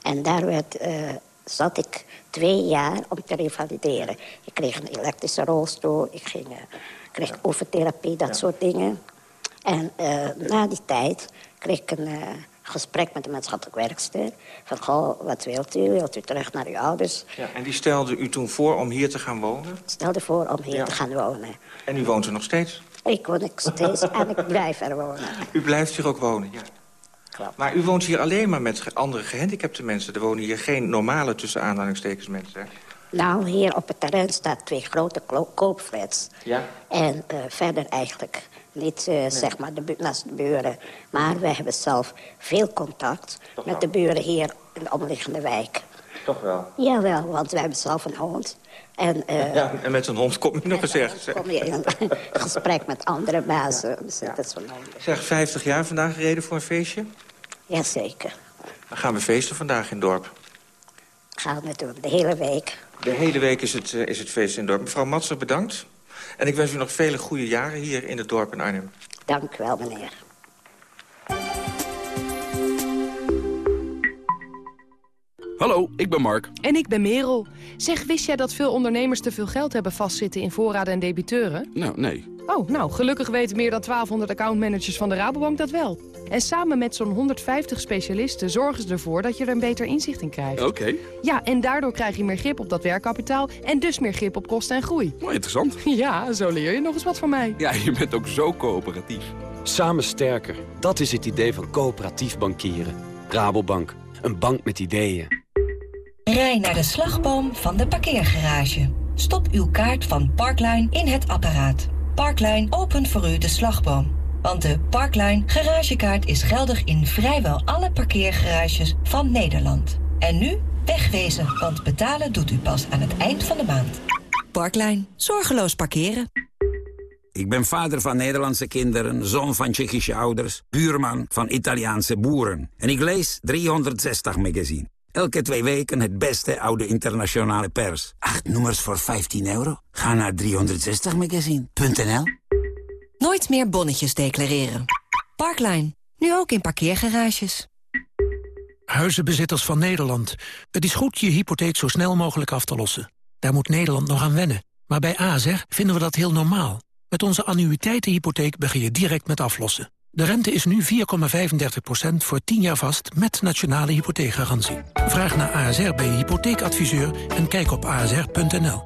S20: En daar werd, eh, zat ik twee jaar om te revalideren. Ik kreeg een elektrische rolstoel, ik ging, kreeg oefentherapie, dat soort dingen. En eh, na die tijd kreeg ik een eh, gesprek met de maatschappelijk werkster. Van, goh, wat wilt u? Wilt u terug naar uw ouders?
S19: Ja. En die stelde u toen voor om hier te gaan wonen?
S20: Stelde voor om hier
S19: Ja.
S20: te gaan wonen.
S19: En u woont er nog steeds?
S20: Ik woon nog steeds en ik blijf er wonen.
S19: U blijft hier ook wonen, ja. Maar u woont hier alleen maar met andere gehandicapte mensen. Er wonen hier geen normale, tussen aanhalingstekens, mensen, hè?
S20: Nou, hier op het terrein staan twee grote koopflats.
S19: Ja.
S20: En eh, verder eigenlijk niet, eh, zeg maar, de naast de buren. Maar we hebben zelf veel contact met de buren hier in de omliggende wijk.
S19: Toch wel.
S20: Jawel, want we hebben zelf een hond. En eh,
S19: Ja, en met een hond kom je nog eens ergens.
S20: kom je in gesprek met andere bazen. Dus dat is wel nodig.
S19: Zeg, 50 jaar vandaag reden voor een feestje?
S20: Jazeker.
S19: Dan gaan we feesten vandaag in het dorp.
S20: Gaan we doen, de hele week.
S19: De hele week is het, eh, is het feest in het dorp. Mevrouw Matser, bedankt. En ik wens u nog vele goede jaren hier in het dorp in Arnhem.
S20: Dank u wel, meneer.
S21: Hallo, ik ben Mark.
S22: En ik ben Merel. Zeg, wist jij dat veel ondernemers te veel geld hebben vastzitten in voorraden en debiteuren?
S21: Nou, nee.
S22: Oh, nou, gelukkig weten meer dan 1200 accountmanagers van de Rabobank dat wel. En samen met zo'n 150 specialisten zorgen ze ervoor dat je er een beter inzicht in krijgt.
S21: Oké.
S22: Ja, en daardoor krijg je meer grip op dat werkkapitaal en dus meer grip op kosten en groei.
S21: Mooi interessant.
S22: Ja, zo leer je nog eens wat van mij.
S21: Ja, je bent ook zo coöperatief.
S23: Samen sterker. Dat is het idee van coöperatief bankieren. Rabobank. Een bank met ideeën.
S24: Rij naar de slagboom van de parkeergarage. Stop uw kaart van Parkline in het apparaat. Parkline opent voor u de slagboom. Want de Parkline garagekaart is geldig in vrijwel alle parkeergarages van Nederland. En nu wegwezen, want betalen doet u pas aan het eind van de maand. Parkline. Zorgeloos parkeren.
S25: Ik ben vader van Nederlandse kinderen, zoon van Tsjechische ouders, buurman van Italiaanse boeren. En ik lees 360 magazine. Elke twee weken het beste oude internationale pers. Acht nummers voor 15 euro? Ga naar 360magazine.nl
S24: Nooit meer bonnetjes declareren. Parkline. Nu ook in parkeergarages.
S26: Huizenbezitters van Nederland. Het is goed je hypotheek zo snel mogelijk af te lossen. Daar moet Nederland nog aan wennen. Maar bij ASR vinden we dat heel normaal. Met onze annuïteitenhypotheek begin je direct met aflossen. De rente is nu 4,35% voor 10 jaar vast met nationale hypotheekgarantie. Vraag naar ASR bij je hypotheekadviseur en kijk op asr.nl.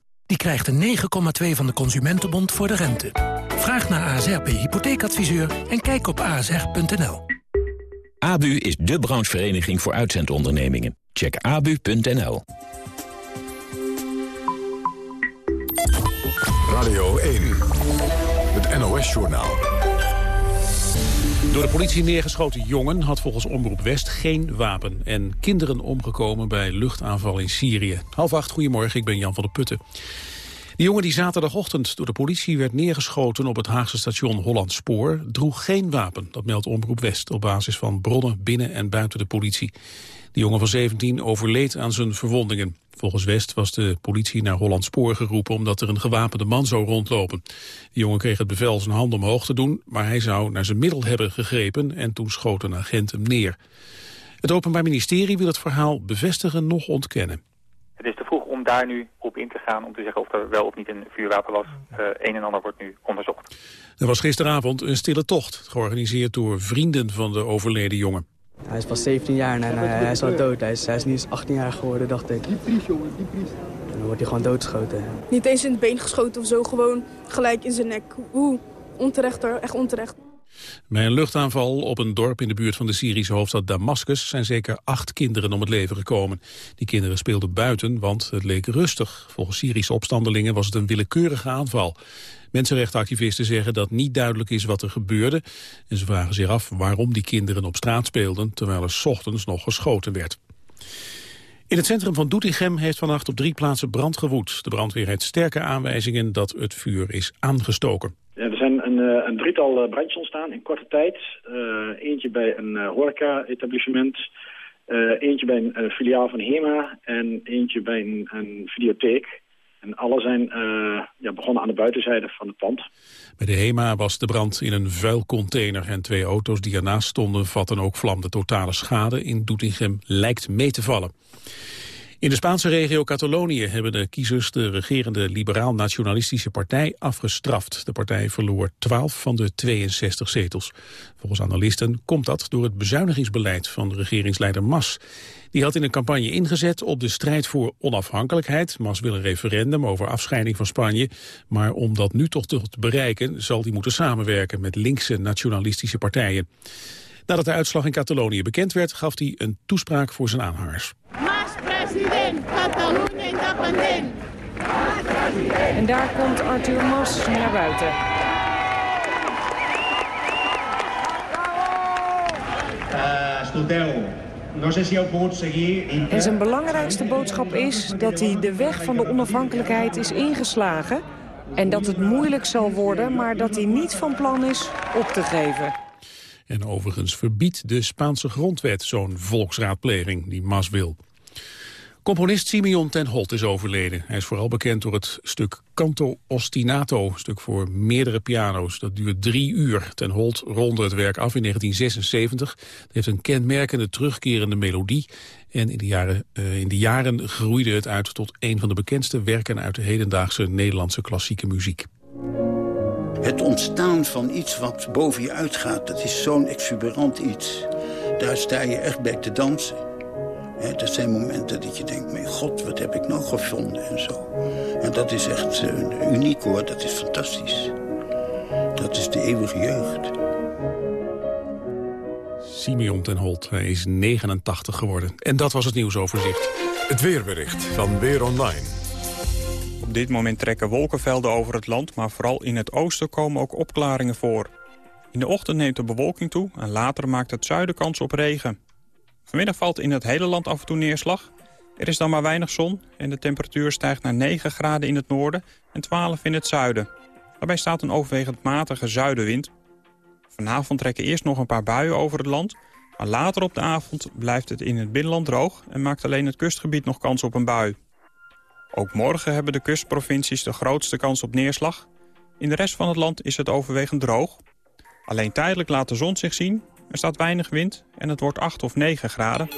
S26: Die krijgt een 9,2 van de Consumentenbond voor de rente. Vraag naar ASR bij hypotheekadviseur en kijk op asr.nl.
S27: ABU is de branchevereniging voor uitzendondernemingen. Check abu.nl.
S1: Radio 1, het NOS-journaal.
S2: Door de politie neergeschoten jongen had volgens Omroep West geen wapen... en kinderen omgekomen bij luchtaanval in Syrië. Half acht, goedemorgen, ik ben Jan van der Putten. De jongen die zaterdagochtend door de politie werd neergeschoten op het Haagse station Holland Spoor droeg geen wapen. Dat meldt Omroep West op basis van bronnen binnen en buiten de politie. De jongen van 17 overleed aan zijn verwondingen. Volgens West was de politie naar Holland Spoor geroepen omdat er een gewapende man zou rondlopen. De jongen kreeg het bevel zijn hand omhoog te doen, maar hij zou naar zijn middel hebben gegrepen en toen schoot een agent hem neer. Het Openbaar Ministerie wil het verhaal bevestigen nog ontkennen.
S28: Het is te vroeg om daar nu op in te gaan om te zeggen of er wel of niet een vuurwapen was. Uh, een en ander wordt nu onderzocht.
S2: Er was gisteravond een stille tocht, georganiseerd door vrienden van de overleden jongen.
S29: Hij is pas 17 jaar en hij, hij is al dood. Hij is, hij is niet 18 jaar geworden, dacht ik. En dan wordt hij gewoon doodgeschoten.
S30: Niet eens in het been geschoten of zo, gewoon gelijk in zijn nek. Oeh, onterecht hoor, echt onterecht.
S2: Bij een luchtaanval op een dorp in de buurt van de Syrische hoofdstad Damascus zijn zeker acht kinderen om het leven gekomen. Die kinderen speelden buiten, want het leek rustig. Volgens Syrische opstandelingen was het een willekeurige aanval. Mensenrechtenactivisten zeggen dat niet duidelijk is wat er gebeurde. En ze vragen zich af waarom die kinderen op straat speelden... terwijl er ochtends nog geschoten werd. In het centrum van Doetinchem heeft vannacht op drie plaatsen brand gewoed. De brandweer heeft sterke aanwijzingen dat het vuur is aangestoken.
S31: Er zijn een, eh, een drietal eh, brandjes ontstaan in korte tijd. Uh, eentje bij een horeca-etablissement, eentje bij een filiaal van HEMA en eentje bij een, een videotheek. En alle zijn uh, ja, begonnen aan de buitenzijde van het pand.
S2: Bij de HEMA was de brand in een vuilcontainer en twee auto's die ernaast stonden vatten ook vlam. De totale schade in Doetinchem lijkt mee te vallen. In de Spaanse regio Catalonië hebben de kiezers de regerende liberaal-nationalistische partij afgestraft. De partij verloor 12 van de 62 zetels. Volgens analisten komt dat door het bezuinigingsbeleid van regeringsleider Mas. Die had in een campagne ingezet op de strijd voor onafhankelijkheid. Mas wil een referendum over afscheiding van Spanje. Maar om dat nu toch te bereiken zal hij moeten samenwerken met linkse nationalistische partijen. Nadat de uitslag in Catalonië bekend werd, gaf hij een toespraak voor zijn aanhangers.
S30: Catalunya independent.
S10: En daar komt Arthur Mas naar buiten.
S32: Uh, escolteu, seguir...
S10: En zijn belangrijkste boodschap is dat hij de weg van de onafhankelijkheid is ingeslagen... en dat het moeilijk zal worden, maar dat hij niet van plan is op te geven.
S2: En overigens verbiedt de Spaanse grondwet zo'n volksraadpleging die Mas wil. Componist Simeon ten Holt is overleden. Hij is vooral bekend door het stuk Canto Ostinato, een stuk voor meerdere piano's. Dat duurt drie uur. Ten Holt ronde het werk af in 1976. Het heeft een kenmerkende terugkerende melodie. En in de, jaren, uh, in de jaren groeide het uit tot een van de bekendste werken uit de hedendaagse Nederlandse klassieke muziek.
S33: Het ontstaan van iets wat boven je uitgaat, dat is zo'n exuberant iets. Daar sta je echt bij te dansen. He, dat zijn momenten dat je denkt, mijn god, wat heb ik nou gevonden en zo. En dat is echt uh, uniek hoor, dat is fantastisch. Dat is de eeuwige jeugd.
S2: Simeon ten Holt, hij is 89 geworden. En dat was het nieuwsoverzicht.
S1: Het weerbericht van Weer Online.
S34: Op dit moment trekken wolkenvelden over het land... maar vooral in het oosten komen ook opklaringen voor. In de ochtend neemt de bewolking toe en later maakt het zuiden kans op regen. Vanmiddag valt in het hele land af en toe neerslag. Er is dan maar weinig zon en de temperatuur stijgt naar 9 graden in het noorden en 12 in het zuiden. Daarbij staat een overwegend matige zuidenwind. Vanavond trekken eerst nog een paar buien over het land... maar later op de avond blijft het in het binnenland droog... en maakt alleen het kustgebied nog kans op een bui. Ook morgen hebben de kustprovincies de grootste kans op neerslag. In de rest van het land is het overwegend droog. Alleen tijdelijk laat de zon zich zien. Er staat weinig wind en het wordt 8 of 9 graden.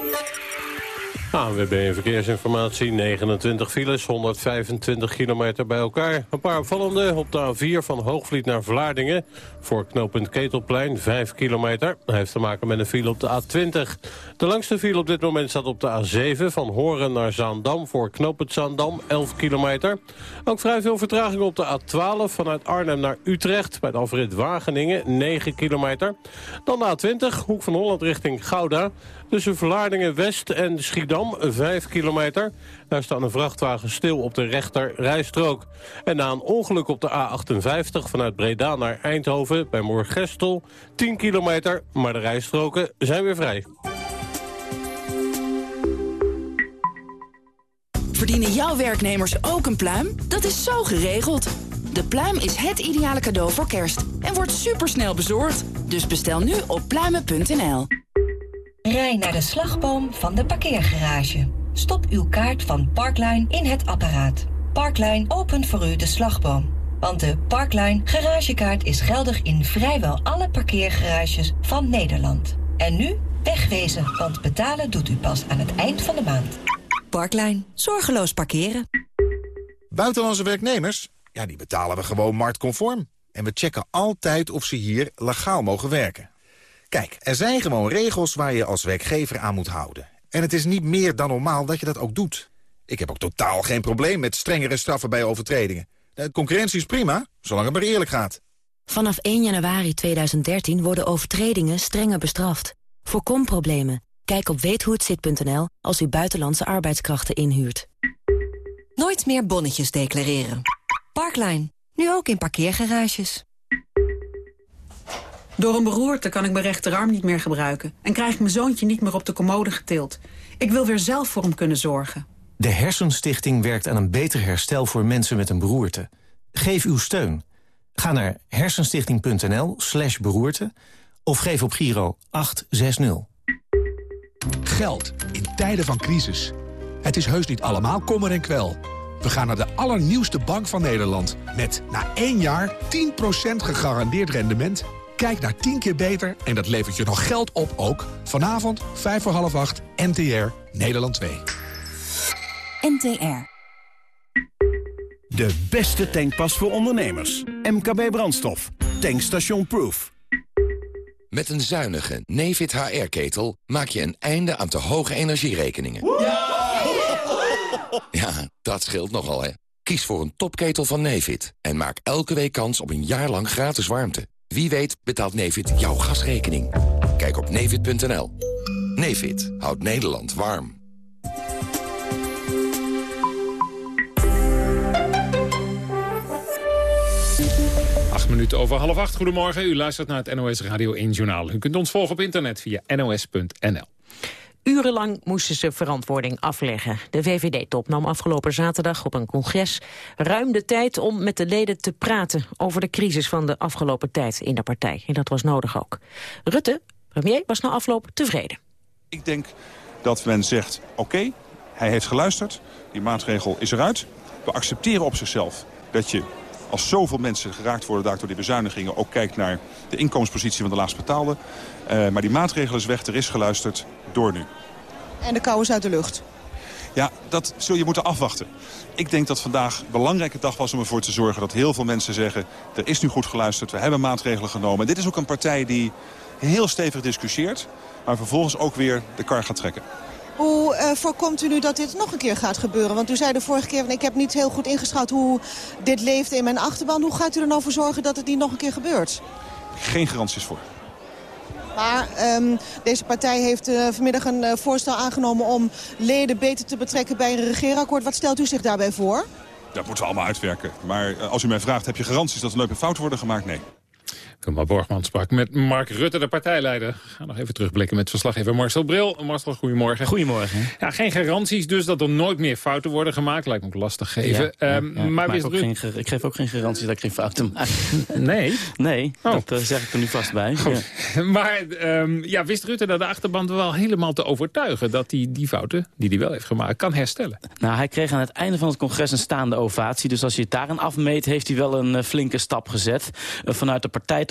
S3: ANWB Verkeersinformatie, 29 files, 125 kilometer bij elkaar. Een paar opvallende op de A4 van Hoogvliet naar Vlaardingen. Voor knooppunt Ketelplein, 5 kilometer. Dat heeft te maken met een file op de A20. De langste file op dit moment staat op de A7 van Horen naar Zaandam... voor knooppunt Zaandam, 11 kilometer. Ook vrij veel vertraging op de A12 vanuit Arnhem naar Utrecht... bij de afrit Wageningen, 9 kilometer. Dan de A20, Hoek van Holland richting Gouda... Tussen Vlaardingen West en Schiedam, 5 kilometer. Daar staat een vrachtwagen stil op de rechter rijstrook. En na een ongeluk op de A58 vanuit Breda naar Eindhoven... bij Moorgestel, 10 kilometer, maar de rijstroken zijn weer vrij.
S35: Verdienen jouw werknemers ook een pluim? Dat is zo geregeld. De pluim is het ideale cadeau voor kerst en wordt supersnel bezorgd. Dus bestel nu op pluimen.nl.
S24: Rij naar de slagboom van de parkeergarage. Stop uw kaart van Parkline in het apparaat. Parkline opent voor u de slagboom. Want de Parkline garagekaart is geldig in vrijwel alle parkeergarages van Nederland. En nu wegwezen, want betalen doet u pas aan het eind van de maand. Parkline. Zorgeloos parkeren.
S36: Buitenlandse werknemers? Ja, die betalen we gewoon marktconform. En we checken altijd of ze hier legaal mogen werken. Kijk, er zijn gewoon regels waar je als werkgever aan moet houden. En het is niet meer dan normaal dat je dat ook doet. Ik heb ook totaal geen probleem met strengere straffen bij overtredingen. De concurrentie is prima, zolang het maar eerlijk gaat.
S37: Vanaf 1 januari 2013 worden overtredingen strenger bestraft. Voorkom problemen. Kijk op weethohetzit.nl als u buitenlandse arbeidskrachten inhuurt.
S24: Nooit meer bonnetjes declareren. Parkline. Nu ook in parkeergarages.
S38: Door een beroerte kan ik mijn rechterarm niet meer gebruiken... en krijg ik mijn zoontje niet meer op de commode getild. Ik wil weer zelf voor hem kunnen zorgen.
S39: De Hersenstichting werkt aan een beter herstel voor mensen met een beroerte. Geef uw steun. Ga naar hersenstichting.nl slash beroerte... of geef op Giro 860.
S40: Geld in tijden van crisis. Het is heus niet allemaal kommer en kwel. We gaan naar de allernieuwste bank van Nederland... met na één jaar 10% gegarandeerd rendement... Kijk naar 10 keer beter en dat levert je nog geld op ook. Vanavond, 5 voor half 8, NTR, Nederland 2.
S9: NTR. De beste tankpas voor ondernemers. MKB Brandstof. Tankstation Proof.
S41: Met een zuinige Nefit HR-ketel maak je een einde aan te hoge energierekeningen. Ja, dat scheelt nogal, hè. Kies voor een topketel van Nefit en maak elke week kans op een jaar lang gratis warmte. Wie weet betaalt Nevid jouw gasrekening. Kijk op nevid.nl. Nevid houdt Nederland warm.
S42: Acht minuten over half acht. Goedemorgen. U luistert naar het NOS Radio 1 Journaal. U kunt ons volgen op internet via nos.nl.
S16: Urenlang moesten ze verantwoording afleggen. De VVD-top nam afgelopen zaterdag op een congres ruim de tijd om met de leden te praten over de crisis van de afgelopen tijd in de partij. En dat was nodig ook. Rutte, premier, was na afloop tevreden.
S43: Ik denk dat men zegt, oké, hij heeft geluisterd, die maatregel is eruit. We accepteren op zichzelf dat je als zoveel mensen geraakt worden door die bezuinigingen... ook kijkt naar de inkomenspositie van de laagst betaalde. Uh, maar die maatregel is weg, er is geluisterd, door nu.
S44: En de kou is uit de lucht?
S43: Ja, dat zul je moeten afwachten. Ik denk dat vandaag een belangrijke dag was om ervoor te zorgen... dat heel veel mensen zeggen, er is nu goed geluisterd, we hebben maatregelen genomen. En dit is ook een partij die heel stevig discussieert... maar vervolgens ook weer de kar gaat trekken.
S44: Hoe uh, voorkomt u nu dat dit nog een keer gaat gebeuren? Want u zei de vorige keer, ik heb niet heel goed ingeschat hoe dit leefde in mijn achterban. Hoe gaat u er nou voor zorgen dat het niet nog een keer gebeurt?
S43: Geen garanties voor.
S44: Maar um, deze partij heeft uh, vanmiddag een uh, voorstel aangenomen om leden beter te betrekken bij een regeerakkoord. Wat stelt u zich daarbij voor?
S43: Dat moeten we allemaal uitwerken. Maar als u mij vraagt, heb je garanties dat er leuke fouten worden gemaakt? Nee.
S42: Borgman sprak met Mark Rutte, de partijleider. We gaan nog even terugblikken met verslaggever Marcel Bril. Marcel, goedemorgen.
S45: Goedemorgen.
S42: Ja, geen garanties dus dat er nooit meer fouten worden gemaakt. Lijkt me ook lastig geven.
S45: Ja,
S42: Ehm,
S45: ja,
S42: maar
S45: ik, geen, ik geef ook geen garantie dat ik geen fouten maak.
S42: Nee?
S45: Nee,
S42: Oh.
S45: dat eh, zeg ik er nu vast bij. Ja.
S42: Maar ehm, ja, wist Rutte dat de achterband wel helemaal te overtuigen... dat hij die fouten, die hij wel heeft gemaakt, kan herstellen?
S45: Nou, hij kreeg aan het einde van het congres een staande ovatie. Dus als je het daarin afmeet, heeft hij wel een eh, flinke stap gezet. Eh, vanuit de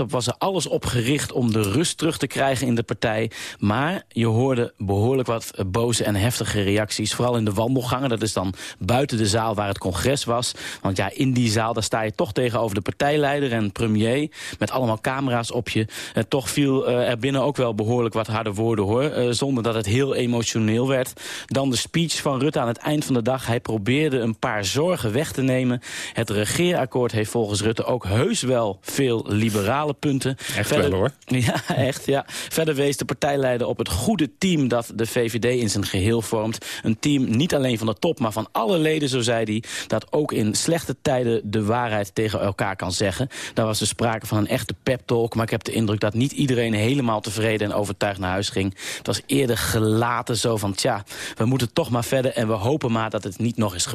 S45: was er alles op gericht om de rust terug te krijgen in de partij. Maar je hoorde behoorlijk wat eh, boze en heftige reacties. Vooral in de wandelgangen. Dat is dan buiten de zaal waar het congres was. Want ja, in die zaal daar sta je toch tegenover de partijleider en premier. Met allemaal camera's op je. En toch viel eh, er binnen ook wel behoorlijk wat harde woorden hoor. eh, zonder dat het heel emotioneel werd. Dan de speech van Rutte aan het eind van de dag. Hij probeerde een paar zorgen weg te nemen. Het regeerakkoord heeft volgens Rutte ook heus wel veel liberale punten.
S42: Echt wel, hoor.
S45: Ja, echt. Ja. Verder wees de partijleider op het goede team dat de VVD in zijn geheel vormt. Een team niet alleen van de top, maar van alle leden, zo zei hij... dat ook in slechte tijden de waarheid tegen elkaar kan zeggen. Daar was er sprake van een echte pep-talk... maar ik heb de indruk dat niet iedereen helemaal tevreden en overtuigd naar huis ging. Het was eerder gelaten zo van, tja, we moeten toch maar verder... en we hopen maar dat het niet nog eens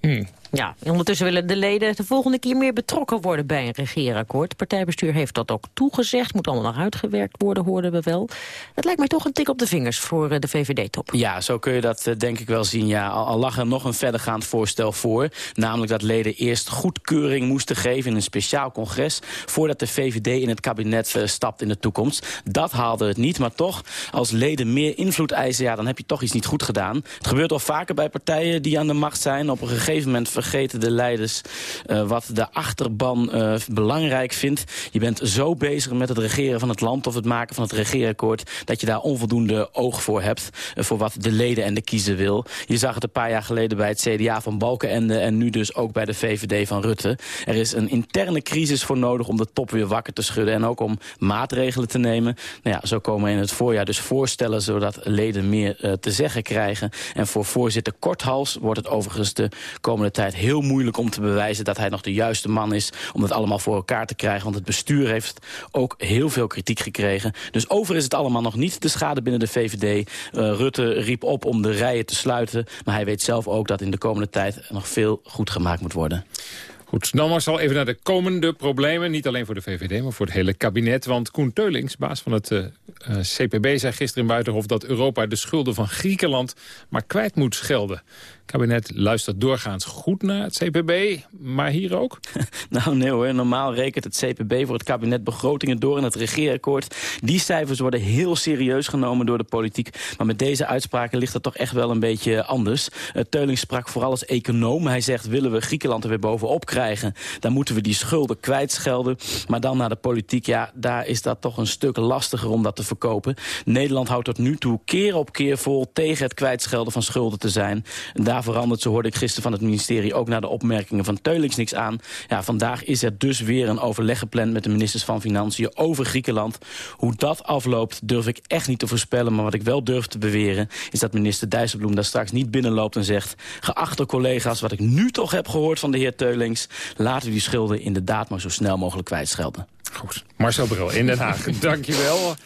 S45: gebeurt.
S16: Ja, ondertussen willen de leden de volgende keer meer betrokken worden bij een regeerakkoord. Het partijbestuur heeft dat ook toegezegd. Moet allemaal nog uitgewerkt worden, hoorden we wel. Het lijkt mij toch een tik op de vingers voor eh, de VVD-top.
S45: Ja, zo kun je dat eh, denk ik wel zien. Ja, al, al lag er nog een verdergaand voorstel voor. Namelijk dat leden eerst goedkeuring moesten geven in een speciaal congres... voordat de VVD in het kabinet eh, stapt in de toekomst. Dat haalde het niet, maar toch, als leden meer invloed eisen... ja, dan heb je toch iets niet goed gedaan. Het gebeurt al vaker bij partijen die aan de macht zijn. Op een gegeven moment vergeten de leiders eh, wat de achterban eh, belangrijk vindt. Je bent zo bezig met het regeren van het land... of het maken van het regeerakkoord... dat je daar onvoldoende oog voor hebt... eh, voor wat de leden en de kiezer wil. Je zag het een paar jaar geleden bij het CDA van Balkenende... en nu dus ook bij de VVD van Rutte. Er is een interne crisis voor nodig om de top weer wakker te schudden... en ook om maatregelen te nemen. Nou ja, zo komen in het voorjaar dus voorstellen... zodat leden meer te zeggen krijgen. En voor voorzitter Korthals wordt het overigens de komende tijd heel moeilijk om te bewijzen... dat hij nog de juiste man is om het allemaal voor elkaar te krijgen. Want het bestuur heeft ook heel veel kritiek gekregen. Dus over is het allemaal nog niet de schade binnen de VVD. Eh, Rutte riep op om de rijen te sluiten. Maar hij weet zelf ook dat in de komende tijd nog veel goed gemaakt moet worden.
S42: Goed, dan maar zal even naar de komende problemen. Niet alleen voor de VVD, maar voor het hele kabinet. Want Koen Teulings, baas van het eh, eh, CPB, zei gisteren in Buitenhof... dat Europa de schulden van Griekenland maar kwijt moet schelden. Kabinet luistert doorgaans goed naar het CPB, maar hier ook?
S45: Nou nee hoor, normaal rekent het CPB voor het kabinet begrotingen door in het regeerakkoord. Die cijfers worden heel serieus genomen door de politiek. Maar met deze uitspraken ligt het toch echt wel een beetje anders. Uh, Teuling sprak vooral als econoom. Hij zegt, willen we Griekenland er weer bovenop krijgen... dan moeten we die schulden kwijtschelden. Maar dan naar de politiek, ja, daar is dat toch een stuk lastiger om dat te verkopen. Nederland houdt tot nu toe keer op keer vol tegen het kwijtschelden van schulden te zijn. En daar verandert, zo hoorde ik gisteren van het ministerie... ook naar de opmerkingen van Teulings niks aan. Ja, vandaag is er dus weer een overleg gepland met de ministers van Financiën over Griekenland. Hoe dat afloopt durf ik echt niet te voorspellen. Maar wat ik wel durf te beweren is dat minister Dijsselbloem daar straks niet binnenloopt en zegt... geachte collega's, wat ik nu toch heb gehoord van de heer Teulings... laten we die schulden inderdaad maar zo snel mogelijk kwijtschelden.
S42: Goed, Marcel Bril in Den Haag, dankjewel.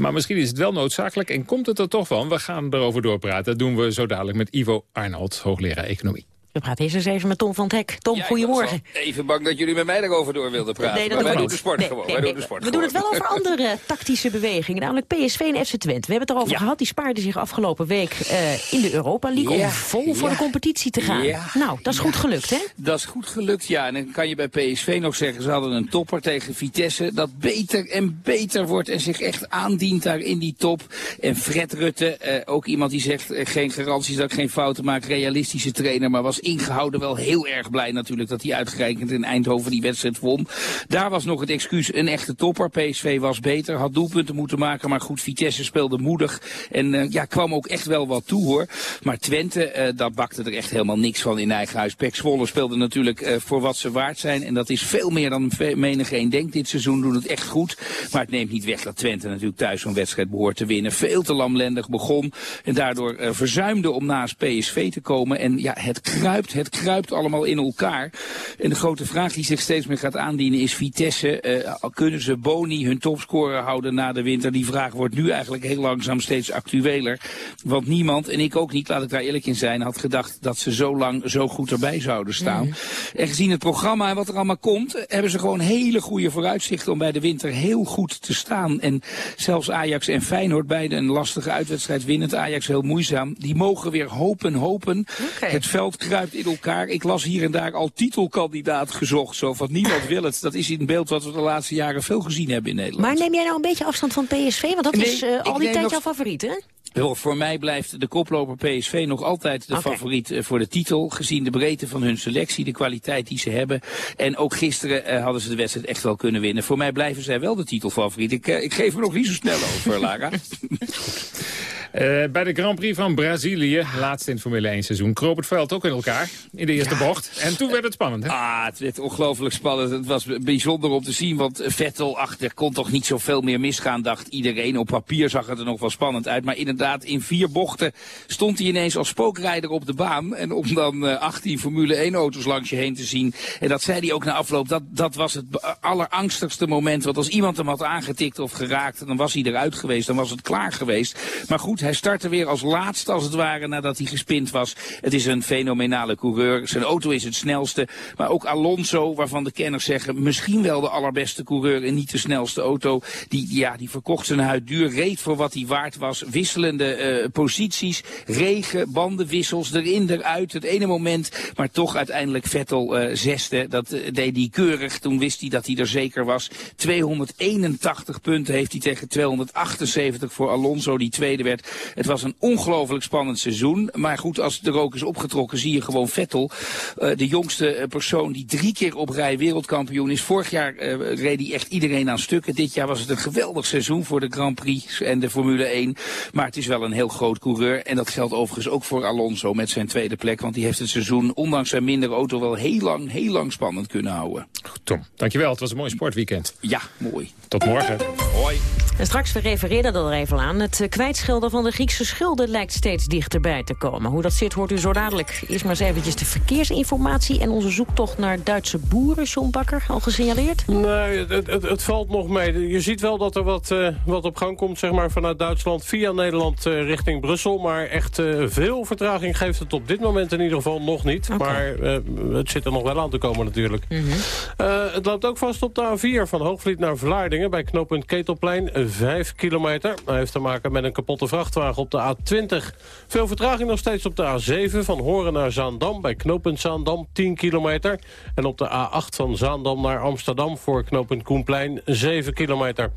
S42: Maar misschien is het wel noodzakelijk en komt het er toch van. We gaan erover doorpraten. Dat doen we zo dadelijk met Ivo Arnold, hoogleraar economie.
S16: We praten eerst eens even met Tom van het Hek. Tom,
S46: Ja,
S16: goedemorgen.
S46: Even bang dat jullie met mij erover door wilden praten.
S16: Nee, dat
S46: maar wij
S16: doen
S46: de sport
S16: Nee,
S46: gewoon.
S16: nee,
S46: wij
S16: nee.
S46: doen de sport
S16: We doen het wel over andere tactische bewegingen. Namelijk PSV en FC Twente. We hebben het erover gehad. Die spaarden zich afgelopen week eh, in de Europa League...
S46: Ja,
S16: om vol voor de competitie te gaan. Nou, dat is goed gelukt, hè?
S46: Dat is goed gelukt, ja. En dan kan je bij PSV nog zeggen, ze hadden een topper tegen Vitesse... dat beter en beter wordt en zich echt aandient daar in die top. En Fred Rutte, eh, ook iemand die zegt... eh, geen garanties dat ik geen fouten maak, realistische trainer... maar was ingehouden wel heel erg blij natuurlijk... dat hij uitgerekend in Eindhoven die wedstrijd won. Daar was nog het excuus een echte topper. PSV was beter, had doelpunten moeten maken... maar goed, Vitesse speelde moedig en eh, ja, kwam ook echt wel wat toe, hoor. Maar Twente, eh, dat bakte er echt helemaal niks van in eigen huis. Pek Zwolle speelde natuurlijk eh, voor wat ze waard zijn. En dat is veel meer dan menigeen denkt dit seizoen. Doen het echt goed. Maar het neemt niet weg dat Twente natuurlijk thuis zo'n wedstrijd behoort te winnen. Veel te lamlendig begon. En daardoor verzuimde om naast PSV te komen. En ja, het kruipt. Het kruipt allemaal in elkaar. En de grote vraag die zich steeds meer gaat aandienen is Vitesse. Uh, kunnen ze Boni hun topscorer houden na de winter? Die vraag wordt nu eigenlijk heel langzaam steeds actueler. Want niemand, en ik ook niet, laat ik daar eerlijk in zijn, had gedacht dat ze zo lang zo goed erbij zouden staan. Mm. En gezien het programma en wat er allemaal komt, hebben ze gewoon hele goede vooruitzichten om bij de winter heel goed te staan. En zelfs Ajax en Feyenoord beide een lastige uitwedstrijd winnend. Ajax heel moeizaam. Die mogen weer hopen, hopen. Okay. Het veld kruipt in elkaar. Ik las hier en daar al titelkandidaat gezocht. Zo van niemand wil het. Dat is een beeld wat we de laatste jaren veel gezien hebben in Nederland.
S16: Maar neem jij nou een beetje afstand van PSV? Want dat nee, is uh, al die tijd nog... jouw favoriet, hè?
S46: voor mij blijft de koploper PSV nog altijd de okay. favoriet eh, voor de titel. Gezien de breedte van hun selectie, de kwaliteit die ze hebben. En ook gisteren uh, hadden ze de wedstrijd echt wel kunnen winnen. Voor mij blijven zij wel de titelfavoriet. Ik, uh, ik geef er nog niet zo snel over, Lara.
S11: Uh, bij de Grand Prix van Brazilië, laatste in Formule 1 seizoen, kroop het veld ook in elkaar in de eerste ja. bocht. En toen werd het spannend. Hè?
S46: Ah, het werd ongelooflijk spannend. Het was bijzonder om te zien, want Vettel, ach, er kon toch niet zoveel meer misgaan, dacht iedereen. Op papier zag het er nog wel spannend uit. Maar inderdaad, in vier bochten stond hij ineens als spookrijder op de baan. En om dan uh, 18 Formule 1 auto's langs je heen te zien. En dat zei hij ook na afloop, dat, dat was het allerangstigste moment. Want als iemand hem had aangetikt of geraakt, dan was hij eruit geweest. Dan was het klaar geweest. Maar goed, hij startte weer als laatste als het ware nadat hij gespind was. Het is een fenomenale coureur. Zijn auto is het snelste. Maar ook Alonso, waarvan de kenners zeggen misschien wel de allerbeste coureur en niet de snelste auto. Die, ja, die verkocht zijn huid duur, reed voor wat hij waard was. Wisselende uh, posities, regen, bandenwissels, erin, eruit. Het ene moment, maar toch uiteindelijk Vettel uh, zesde. Dat uh, deed hij keurig. Toen wist hij dat hij er zeker was. 281 punten heeft hij tegen 278 voor Alonso, die tweede werd. Het was een ongelooflijk spannend seizoen. Maar goed, als de rook is opgetrokken, zie je gewoon Vettel. Uh, de jongste persoon die drie keer op rij wereldkampioen is. Vorig jaar uh, reed hij echt iedereen aan stukken. Dit jaar was het een geweldig seizoen voor de Grand Prix en de Formule 1. Maar het is wel een heel groot coureur. En dat geldt overigens ook voor Alonso met zijn tweede plek. Want die heeft het seizoen, ondanks zijn mindere auto, wel heel lang, heel lang spannend kunnen houden.
S11: Goed, Tom, dankjewel. Het was een mooi sportweekend.
S46: Ja, mooi.
S11: Tot morgen.
S46: Hoi.
S16: En straks, we refereerden er even aan. Het kwijtschelden van de Griekse schulden lijkt steeds dichterbij te komen. Hoe dat zit, hoort u zo dadelijk. Eerst maar eens eventjes de verkeersinformatie... en onze zoektocht naar Duitse boeren, John Bakker, al gesignaleerd?
S3: Nee, het, het, het, valt nog mee. Je ziet wel dat er wat, uh, wat op gang komt zeg maar, vanuit Duitsland... via Nederland uh, richting Brussel. Maar echt uh, veel vertraging geeft het op dit moment in ieder geval nog niet. Okay. Maar het zit er nog wel aan te komen natuurlijk. Mm -hmm. het loopt ook vast op de A4 van Hoogvliet naar Vlaardingen... bij knooppunt Ketelplein, 5 kilometer. Hij heeft te maken met een kapotte vrachtwagen op de A20. Veel vertraging nog steeds op de A7 van Horen naar Zaandam... bij knooppunt Zaandam 10 kilometer. En op de A8 van Zaandam naar Amsterdam voor knooppunt Koenplein 7 kilometer.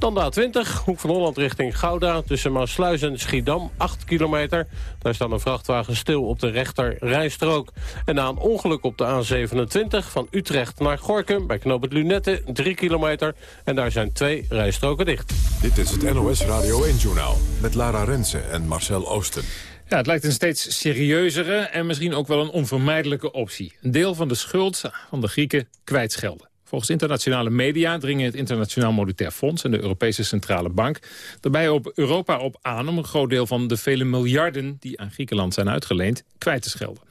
S3: Dan de A20, Hoek van Holland richting Gouda... tussen Maasluis en Schiedam, 8 kilometer. Daar staat een vrachtwagen stil op de rechter rijstrook. En na een ongeluk op de A27 van Utrecht naar Gorkum... bij knooppunt Lunette, 3 kilometer. En daar zijn twee rijstroken dicht.
S1: Dit is het NOS Radio 1-journaal met Lara Rensen en Marcel Oosten.
S11: Ja, het lijkt een steeds serieuzere en misschien ook wel een onvermijdelijke optie. Een deel van de schuld van de Grieken kwijtschelden. Volgens internationale media dringen het Internationaal Monetair Fonds en de Europese Centrale Bank daarbij op Europa op aan om een groot deel van de vele miljarden die aan Griekenland zijn uitgeleend kwijt te schelden.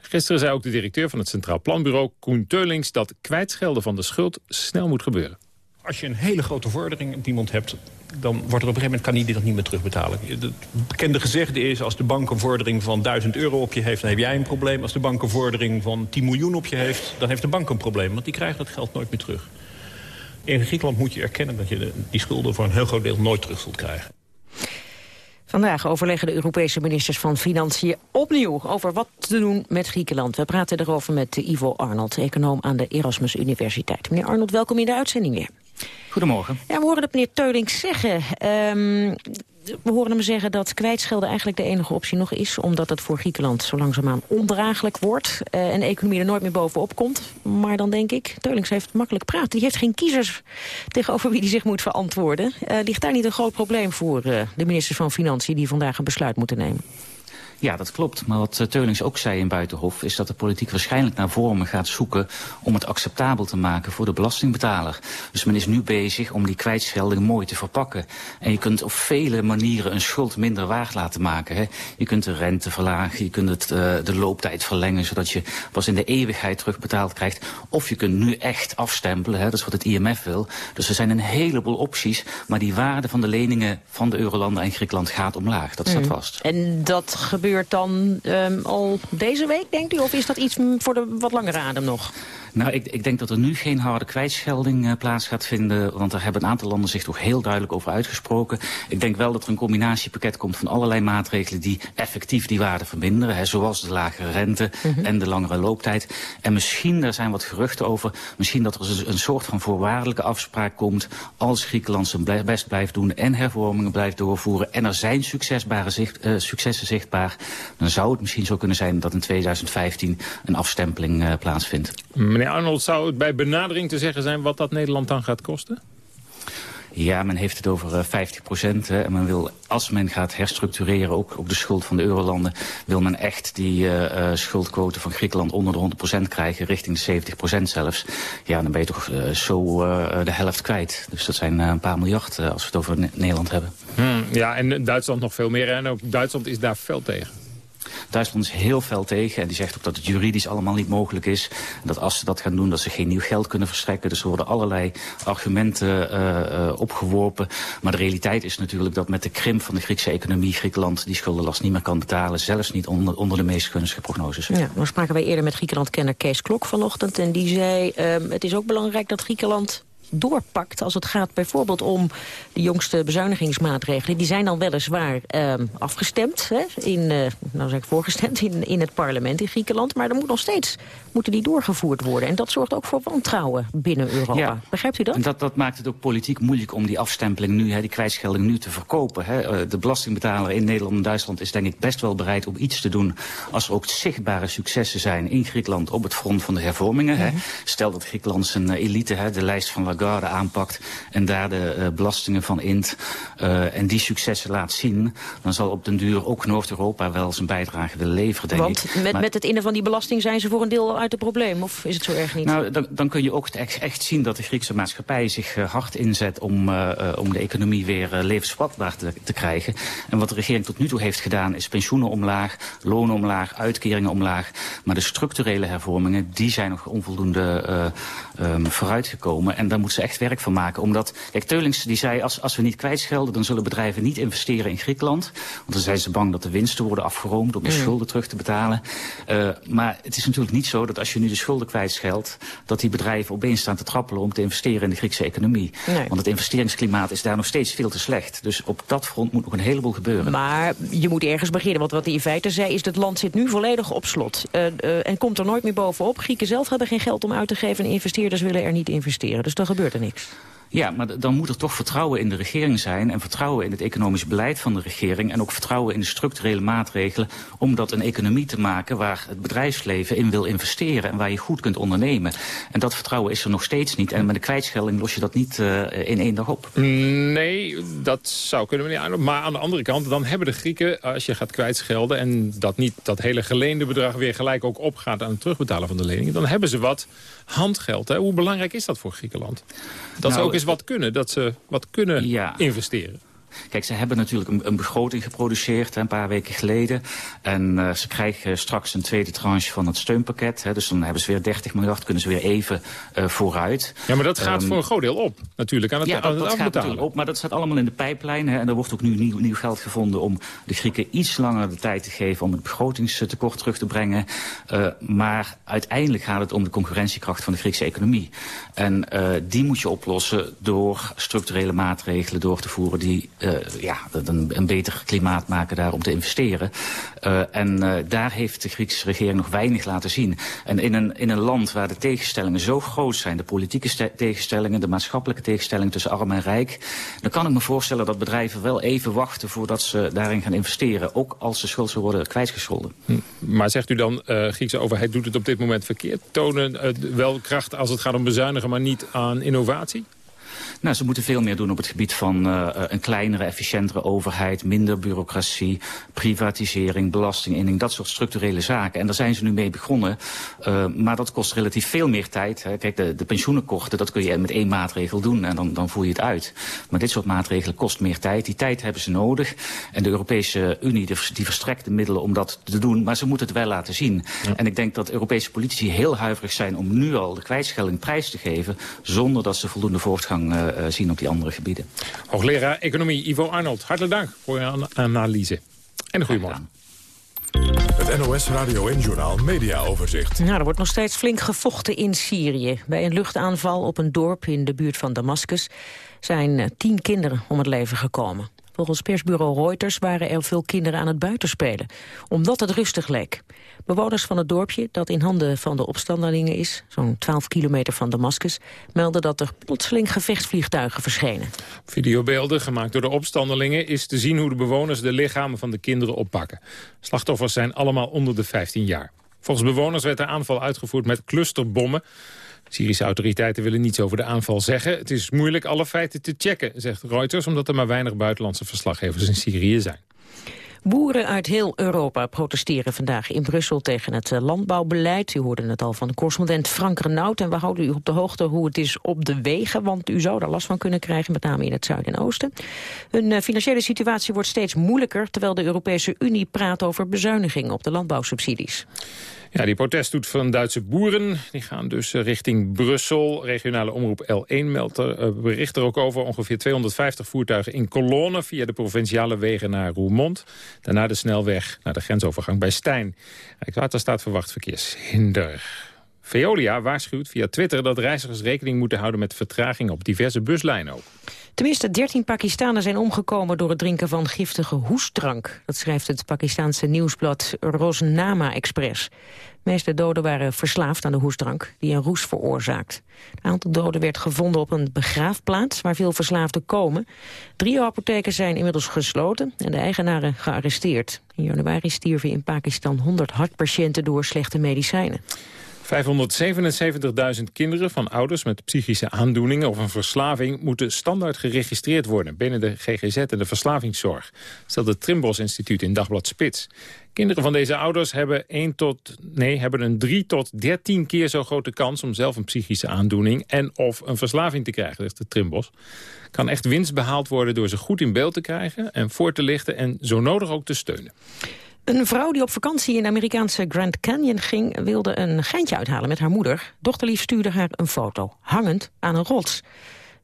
S11: Gisteren zei ook de directeur van het Centraal Planbureau Koen Teulings dat kwijtschelden van de schuld snel moet gebeuren.
S47: Als je een hele grote vordering op iemand hebt dan wordt er op een gegeven moment kan hij dit niet meer terugbetalen. Het bekende gezegde is, als de bank een vordering van 1000 euro op je heeft... dan heb jij een probleem. Als de bank een vordering van 10 miljoen op je heeft... dan heeft de bank een probleem, want die krijgt dat geld nooit meer terug. In Griekenland moet je erkennen dat je die schulden voor een heel groot deel nooit terug zult krijgen.
S16: Vandaag overleggen de Europese ministers van Financiën opnieuw over wat te doen met Griekenland. We praten erover met Ivo Arnold, econoom aan de Erasmus Universiteit. Meneer Arnold, welkom in de uitzending weer.
S29: Goedemorgen.
S16: Ja, we horen het meneer Teulings zeggen. Um, we horen hem zeggen dat kwijtschelden eigenlijk de enige optie nog is... omdat het voor Griekenland zo langzaamaan ondraaglijk wordt... Uh, en de economie er nooit meer bovenop komt. Maar dan denk ik, Teulings heeft makkelijk praten. Die heeft geen kiezers tegenover wie hij zich moet verantwoorden. Ligt daar niet een groot probleem voor uh, de ministers van Financiën... die vandaag een besluit moeten nemen?
S29: Ja, dat klopt. Maar wat Teulings ook zei in Buitenhof... is dat de politiek waarschijnlijk naar vormen gaat zoeken... om het acceptabel te maken voor de belastingbetaler. Dus men is nu bezig om die kwijtschelding mooi te verpakken. En je kunt op vele manieren een schuld minder waard laten maken. Hè. Je kunt de rente verlagen, je kunt het, uh, de looptijd verlengen... zodat je pas in de eeuwigheid terugbetaald krijgt. Of je kunt nu echt afstempelen, hè. dat is wat het IMF wil. Dus er zijn een heleboel opties... maar die waarde van de leningen van de Eurolanden en Griekenland gaat omlaag. Dat staat mm. vast.
S16: En dat gebeurt dan um, al deze week, denkt u? Of is dat iets voor de wat langere adem nog?
S29: Nou, ik, ik, denk dat er nu geen harde kwijtschelding uh, plaats gaat vinden. Want daar hebben een aantal landen zich toch heel duidelijk over uitgesproken. Ik denk wel dat er een combinatiepakket komt van allerlei maatregelen... die effectief die waarde verminderen. Hè, zoals de lagere rente mm -hmm. en de langere looptijd. En misschien, daar zijn wat geruchten over... misschien dat er een soort van voorwaardelijke afspraak komt... als Griekenland zijn best blijft doen en hervormingen blijft doorvoeren... en er zijn succesbare zicht, uh, successen zichtbaar... dan zou het misschien zo kunnen zijn dat in 2015 een afstempeling uh, plaatsvindt.
S11: Meneer Arnold, zou het bij benadering te zeggen zijn wat dat Nederland dan gaat kosten?
S29: Ja, men heeft het over uh, 50 procent. En men wil, als men gaat herstructureren, ook op de schuld van de eurolanden... wil men echt die uh, uh, schuldquote van Griekenland onder de 100 procent krijgen... richting de 70 procent zelfs. Ja, dan ben je toch zo de helft kwijt. Dus dat zijn een paar miljard als we het over Nederland hebben.
S11: Hmm, ja, en Duitsland nog veel meer. En ook Duitsland is daar fel tegen.
S29: Duitsland is heel fel tegen en die zegt ook dat het juridisch allemaal niet mogelijk is. Dat als ze dat gaan doen, dat ze geen nieuw geld kunnen verstrekken. Dus er worden allerlei argumenten uh, uh, opgeworpen. Maar de realiteit is natuurlijk dat met de krimp van de Griekse economie... Griekenland die schuldenlast niet meer kan betalen. Zelfs niet onder, onder de meest gunstige prognoses.
S16: Ja, dan spraken wij eerder met Griekenland-kenner Kees Klok vanochtend. En die zei, uh, het is ook belangrijk dat Griekenland doorpakt als het gaat bijvoorbeeld om de jongste bezuinigingsmaatregelen. Die zijn dan weliswaar uh, afgestemd, hè, in, uh, nou zeg ik voorgestemd in, in het parlement in Griekenland. Maar er moet nog steeds moeten die doorgevoerd worden. En dat zorgt ook voor wantrouwen binnen Europa. Ja. Begrijpt u dat?
S29: En dat? Dat maakt het ook politiek moeilijk om die afstempeling nu, hè, die kwijtschelding nu te verkopen. Hè. Uh, de belastingbetaler in Nederland en Duitsland is denk ik best wel bereid om iets te doen als er ook zichtbare successen zijn in Griekenland op het front van de hervormingen. Mm -hmm. hè. Mhm. Stel dat Griekenland zijn elite, hè, de lijst van Lagarde aanpakt en daar de uh, belastingen van int uh, en die successen laat zien, dan zal op den duur ook Noord-Europa wel zijn bijdrage willen leveren, denk
S16: Want
S29: ik.
S16: met,
S29: maar,
S16: met het innen van die belasting zijn ze voor een deel uit het probleem, of is het zo erg niet?
S29: Nou, dan, dan kun je ook echt, echt zien dat de Griekse maatschappij zich uh, hard inzet om, uh, om de economie weer levensvatbaar te, te krijgen. En wat de regering tot nu toe heeft gedaan is pensioenen omlaag, lonen omlaag, uitkeringen omlaag. Maar de structurele hervormingen, die zijn nog onvoldoende um, vooruitgekomen. En daar moet ze echt werk van maken. Omdat, kijk, Teulings die zei, als, als we niet kwijtschelden... dan zullen bedrijven niet investeren in Griekenland. Want dan zijn ze bang dat de winsten worden afgeroomd... om de mm. schulden terug te betalen. Uh, maar het is natuurlijk niet zo dat als je nu de schulden kwijtscheldt... dat die bedrijven opeens staan te trappelen om te investeren in de Griekse economie. Nee. Want het investeringsklimaat is daar nog steeds veel te slecht. Dus op dat front moet nog een heleboel gebeuren.
S16: Maar je moet ergens beginnen. Want wat hij in feite zei is dat land zit nu volledig op slot. Uh, uh, en komt er nooit meer bovenop. Grieken zelf hebben geen geld om uit te geven... en investeerders willen er niet investeren. Dus dan gebeurt er niks.
S29: Ja, maar dan moet er toch vertrouwen in de regering zijn... en vertrouwen in het economisch beleid van de regering... en ook vertrouwen in de structurele maatregelen... om dat een economie te maken waar het bedrijfsleven in wil investeren... en waar je goed kunt ondernemen. En dat vertrouwen is er nog steeds niet. En met de kwijtschelding los je dat niet uh, in één dag op.
S11: Nee, dat zou kunnen, meneer Arnold. Maar aan de andere kant, dan hebben de Grieken... als je gaat kwijtschelden en dat niet dat hele geleende bedrag... weer gelijk ook opgaat aan het terugbetalen van de leningen... dan hebben ze wat handgeld. Hè? Hoe belangrijk is dat voor Griekenland? Dat nou, ze ook eens wat kunnen, dat ze wat kunnen ja. investeren.
S29: Kijk, ze hebben natuurlijk een, een begroting geproduceerd hè, een paar weken geleden. En uh, ze krijgen straks een tweede tranche van het steunpakket. Hè, dus dan hebben ze weer 30 miljard, kunnen ze weer even uh, vooruit.
S11: Ja, maar dat gaat um, voor een groot deel op, natuurlijk, aan het,
S29: ja,
S11: aan het
S29: dat
S11: afbetalen.
S29: gaat natuurlijk op, maar dat staat allemaal in de pijplijn. Hè, en er wordt ook nu nieuw, nieuw geld gevonden om de Grieken iets langer de tijd te geven... om het begrotingstekort terug te brengen. Uh, maar uiteindelijk gaat het om de concurrentiekracht van de Griekse economie. En die moet je oplossen door structurele maatregelen door te voeren... die uh, ja, een, een beter klimaat maken daar om te investeren. Uh, en uh, daar heeft de Griekse regering nog weinig laten zien. En in een, in een land waar de tegenstellingen zo groot zijn... de politieke tegenstellingen, de maatschappelijke tegenstellingen tussen arm en rijk... dan kan ik me voorstellen dat bedrijven wel even wachten... voordat ze daarin gaan investeren. Ook als de schuld zou worden kwijtgescholden.
S11: Hm. Maar zegt u dan, uh, Griekse overheid doet het op dit moment verkeerd? Tonen wel kracht als het gaat om bezuinigen, maar niet aan innovatie?
S29: Nou, ze moeten veel meer doen op het gebied van uh, een kleinere, efficiëntere overheid, minder bureaucratie, privatisering, belastinginning, dat soort structurele zaken. En daar zijn ze nu mee begonnen, uh, maar dat kost relatief veel meer tijd. Hè. Kijk, de, de pensioenenkorten, dat kun je met één maatregel doen en dan, dan voer je het uit. Maar dit soort maatregelen kost meer tijd. Die tijd hebben ze nodig. En de Europese Unie die verstrekt de middelen om dat te doen, maar ze moeten het wel laten zien. Ja. En ik denk dat Europese politici heel huiverig zijn om nu al de kwijtschelding prijs te geven, zonder dat ze voldoende voortgang uh, zien op die andere gebieden.
S11: Hoogleraar Economie Ivo Arnold, hartelijk dank voor je analyse. En een goedemorgen.
S1: Het NOS Radio en Journal Media Overzicht.
S16: Nou, er wordt nog steeds flink gevochten in Syrië. Bij een luchtaanval op een dorp in de buurt van Damascus zijn eh, tien kinderen om het leven gekomen. Volgens persbureau Reuters waren er veel kinderen aan het buitenspelen, omdat het rustig leek. Bewoners van het dorpje, dat in handen van de opstandelingen is, zo'n 12 kilometer van Damascus, melden dat er plotseling gevechtsvliegtuigen verschenen.
S11: Videobeelden gemaakt door de opstandelingen is te zien hoe de bewoners de lichamen van de kinderen oppakken. Slachtoffers zijn allemaal onder de 15 jaar. Volgens bewoners werd de aanval uitgevoerd met clusterbommen. Syrische autoriteiten willen niets over de aanval zeggen. Het is moeilijk alle feiten te checken, zegt Reuters... omdat er maar weinig buitenlandse verslaggevers in Syrië zijn.
S16: Boeren uit heel Europa protesteren vandaag in Brussel tegen het eh, landbouwbeleid. U hoorde het al van de correspondent Frank Renaud. En we houden u op de hoogte hoe het is op de wegen. Want u zou daar last van kunnen krijgen, met name in het zuiden en oosten. Hun eh, financiële situatie wordt steeds moeilijker... terwijl de Europese Unie praat over bezuinigingen op de landbouwsubsidies.
S11: Ja, die proteststoet van Duitse boeren die gaan dus eh, richting Brussel. Regionale omroep L1 meldt er, uh, bericht er ook over. Ongeveer 250 voertuigen in kolonnen via de provinciale wegen naar Roermond. Daarna de snelweg naar de grensovergang bij Stijn. Rijkswaterstaat verwacht verkeershinder. Veolia waarschuwt via Twitter dat reizigers rekening moeten houden met vertraging op diverse buslijnen ook.
S16: Tenminste, 13 Pakistanen zijn omgekomen door het drinken van giftige hoestdrank. Dat schrijft het Pakistaanse nieuwsblad Roznama Express. De meeste doden waren verslaafd aan de hoestdrank die een roes veroorzaakt. Het aantal doden werd gevonden op een begraafplaats waar veel verslaafden komen. Drie apotheken zijn inmiddels gesloten en de eigenaren gearresteerd. In januari stierven in Pakistan 100 hartpatiënten door slechte medicijnen.
S11: 577.000 kinderen van ouders met psychische aandoeningen of een verslaving moeten standaard geregistreerd worden binnen de GGZ en de verslavingszorg, stelt het Trimbos Instituut in Dagblad Spits. Kinderen van deze ouders hebben, 1 tot, nee, hebben een 3 tot 13 keer zo grote kans om zelf een psychische aandoening en of een verslaving te krijgen, zegt de Trimbos. Kan echt winst behaald worden door ze goed in beeld te krijgen en voor te lichten en zo nodig ook te steunen.
S16: Een vrouw die op vakantie in de Amerikaanse Grand Canyon ging... wilde een geintje uithalen met haar moeder. Dochterlief stuurde haar een foto, hangend aan een rots.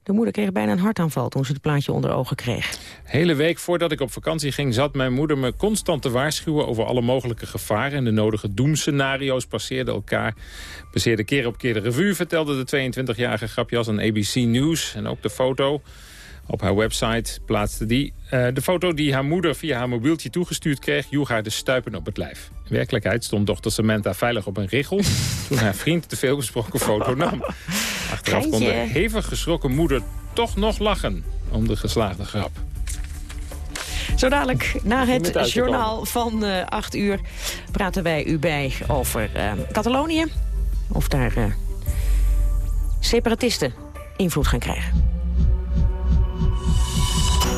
S16: De moeder kreeg bijna een hartaanval toen ze het plaatje onder ogen kreeg.
S11: Hele week voordat ik op vakantie ging... zat mijn moeder me constant te waarschuwen over alle mogelijke gevaren... en de nodige doemscenario's passeerden elkaar. Passeerde keer op keer de revue, vertelde de 22-jarige grapjas aan ABC News. En ook de foto op haar website plaatste die uh, de foto die haar moeder via haar mobieltje toegestuurd kreeg... joeg haar de stuipen op het lijf. In werkelijkheid stond dochter Samantha veilig op een richel... toen haar vriend de veelgesproken foto nam. Achteraf kon de hevig geschrokken moeder toch nog lachen om de geslaagde grap.
S16: Zo dadelijk, na het journaal van uh, 8 uur... praten wij u bij over uh, Catalonië. Of daar uh, separatisten invloed gaan krijgen.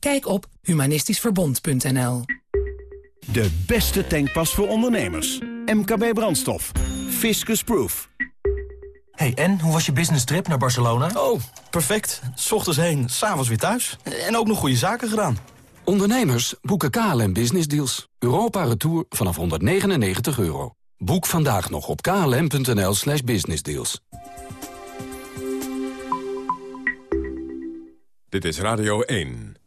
S4: Kijk op humanistischverbond.nl
S9: De beste tankpas voor ondernemers. MKB Brandstof. Fiscus Proof.
S48: Hey, en hoe was je business trip naar Barcelona? Oh, perfect. S ochtends heen, s'avonds weer thuis. En ook nog goede zaken gedaan.
S49: Ondernemers boeken KLM Business Deals. Europa Retour vanaf 199 euro. Boek vandaag nog op klm.nl slash businessdeals.
S1: Dit is Radio 1.